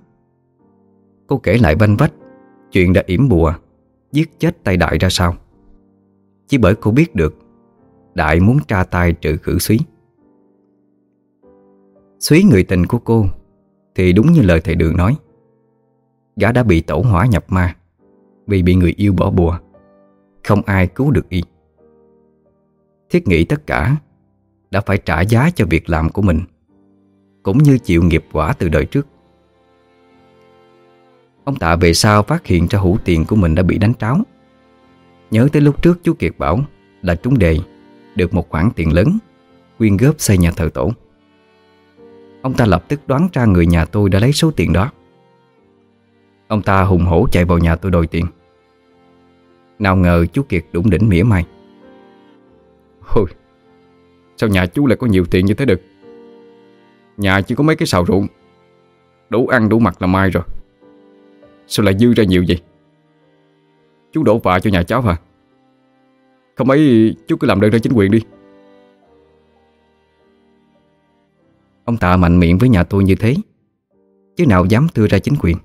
Cô kể lại banh vách, Chuyện đã yểm bùa, Giết chết tay Đại ra sao. Chỉ bởi cô biết được, Đại muốn tra tay trừ khử suý Súy người tình của cô, Thì đúng như lời thầy Đường nói. Gã đã bị tổ hỏa nhập ma, Vì bị người yêu bỏ bùa. Không ai cứu được y. Thiết nghĩ tất cả Đã phải trả giá cho việc làm của mình, Cũng như chịu nghiệp quả từ đời trước. Ông Tạ về sau phát hiện ra hũ tiền của mình đã bị đánh tráo. Nhớ tới lúc trước chú Kiệt bảo là trúng đề Được một khoản tiền lớn Quyên góp xây nhà thờ tổ. Ông ta lập tức đoán ra người nhà tôi đã lấy số tiền đó. Ông ta hùng hổ chạy vào nhà tôi đòi tiền. Nào ngờ chú Kiệt đụng đỉnh mỉa mai. Ôi Sao nhà chú lại có nhiều tiền như thế được? Nhà chỉ có mấy cái xào ruộng. Đủ ăn đủ mặc là mai rồi. Sao lại dư ra nhiều vậy? Chú đổ vạ cho nhà cháu hả? Không ấy, chú cứ làm đơn ra chính quyền đi. Ông Tạ mạnh miệng với nhà tôi như thế, Chứ nào dám đưa ra chính quyền.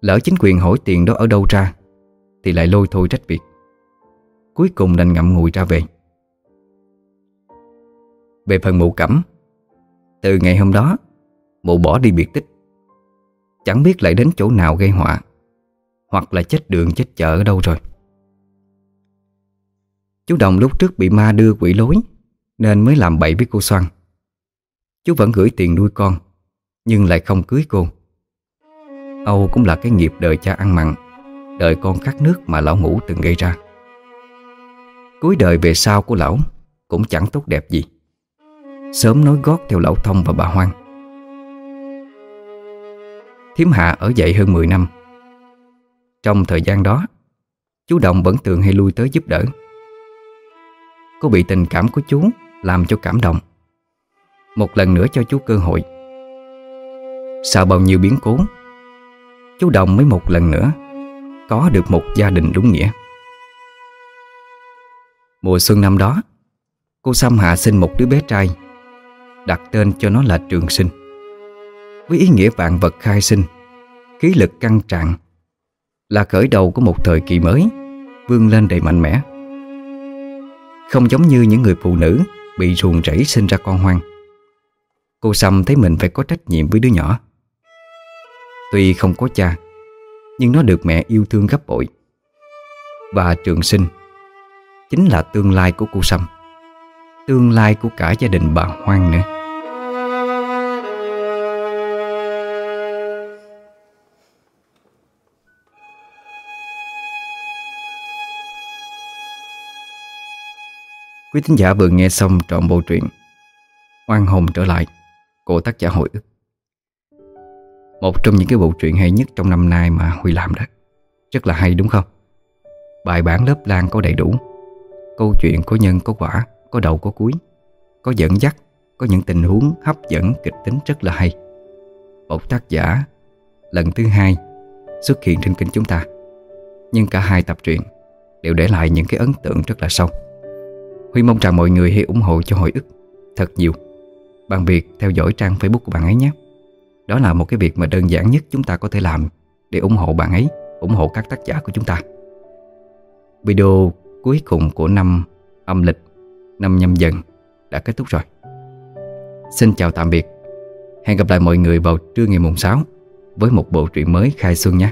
Lỡ chính quyền hỏi tiền đó ở đâu ra, Thì lại lôi thôi trách việc. Cuối cùng đành ngậm ngùi ra về. Về phần mụ cẩm, Từ ngày hôm đó, Mụ bỏ đi biệt tích. Chẳng biết lại đến chỗ nào gây họa, Hoặc là chết đường chết chợ ở đâu rồi. Chú Đồng lúc trước bị ma đưa quỷ lối, Nên mới làm bậy với cô Soan. Chú vẫn gửi tiền nuôi con, Nhưng lại không cưới cô. Âu cũng là cái nghiệp đời cha ăn mặn, Đời con khát nước mà lão ngủ từng gây ra. Cuối đời về sau của lão Cũng chẳng tốt đẹp gì. Sớm nối gót theo lão thông và bà Hoang. Thiếm Hạ ở dậy hơn 10 năm. Trong thời gian đó, Chú Đồng vẫn thường hay lui tới giúp đỡ. Cô bị tình cảm của chú Làm cho cảm động. Một lần nữa cho chú cơ hội. Sau bao nhiêu biến cố, Chú Đồng mới một lần nữa Có được một gia đình đúng nghĩa. Mùa xuân năm đó, Cô Sam Hạ sinh một đứa bé trai, Đặt tên cho nó là Trường Sinh. Với ý nghĩa vạn vật khai sinh, Khí lực căng trạng Là khởi đầu của một thời kỳ mới, Vươn lên đầy mạnh mẽ. Không giống như những người phụ nữ Bị ruồng rẫy sinh ra con hoang. Cô Sâm thấy mình phải có trách nhiệm với đứa nhỏ. Tuy không có cha, Nhưng nó được mẹ yêu thương gấp bội. Và trường sinh, Chính là tương lai của cô Sâm. Tương lai của cả gia đình bà Hoang nữa. Quý thính giả vừa nghe xong trọn bộ truyện Oan hồn trở lại của tác giả Hội ức. Một trong những cái bộ truyện hay nhất trong năm nay mà Huy làm đó. Rất là hay, đúng không? Bài bản lớp lan có đầy đủ. Câu chuyện có nhân, có quả, Có đầu, có cuối. Có dẫn dắt, Có những tình huống hấp dẫn, kịch tính rất là hay. Một tác giả Lần thứ hai xuất hiện trên kênh chúng ta. Nhưng cả hai tập truyện Đều để lại những cái ấn tượng rất là sâu. Huy mong rằng mọi người hãy ủng hộ cho hồi ức thật nhiều bằng việc theo dõi trang Facebook của bạn ấy nhé. Đó là một cái việc mà đơn giản nhất chúng ta có thể làm để ủng hộ bạn ấy, ủng hộ các tác giả của chúng ta. Video cuối cùng của năm âm lịch, năm nhâm dần đã kết thúc rồi. Xin chào tạm biệt. Hẹn gặp lại mọi người vào trưa ngày mùng 6 với một bộ truyện mới khai xuân nhé.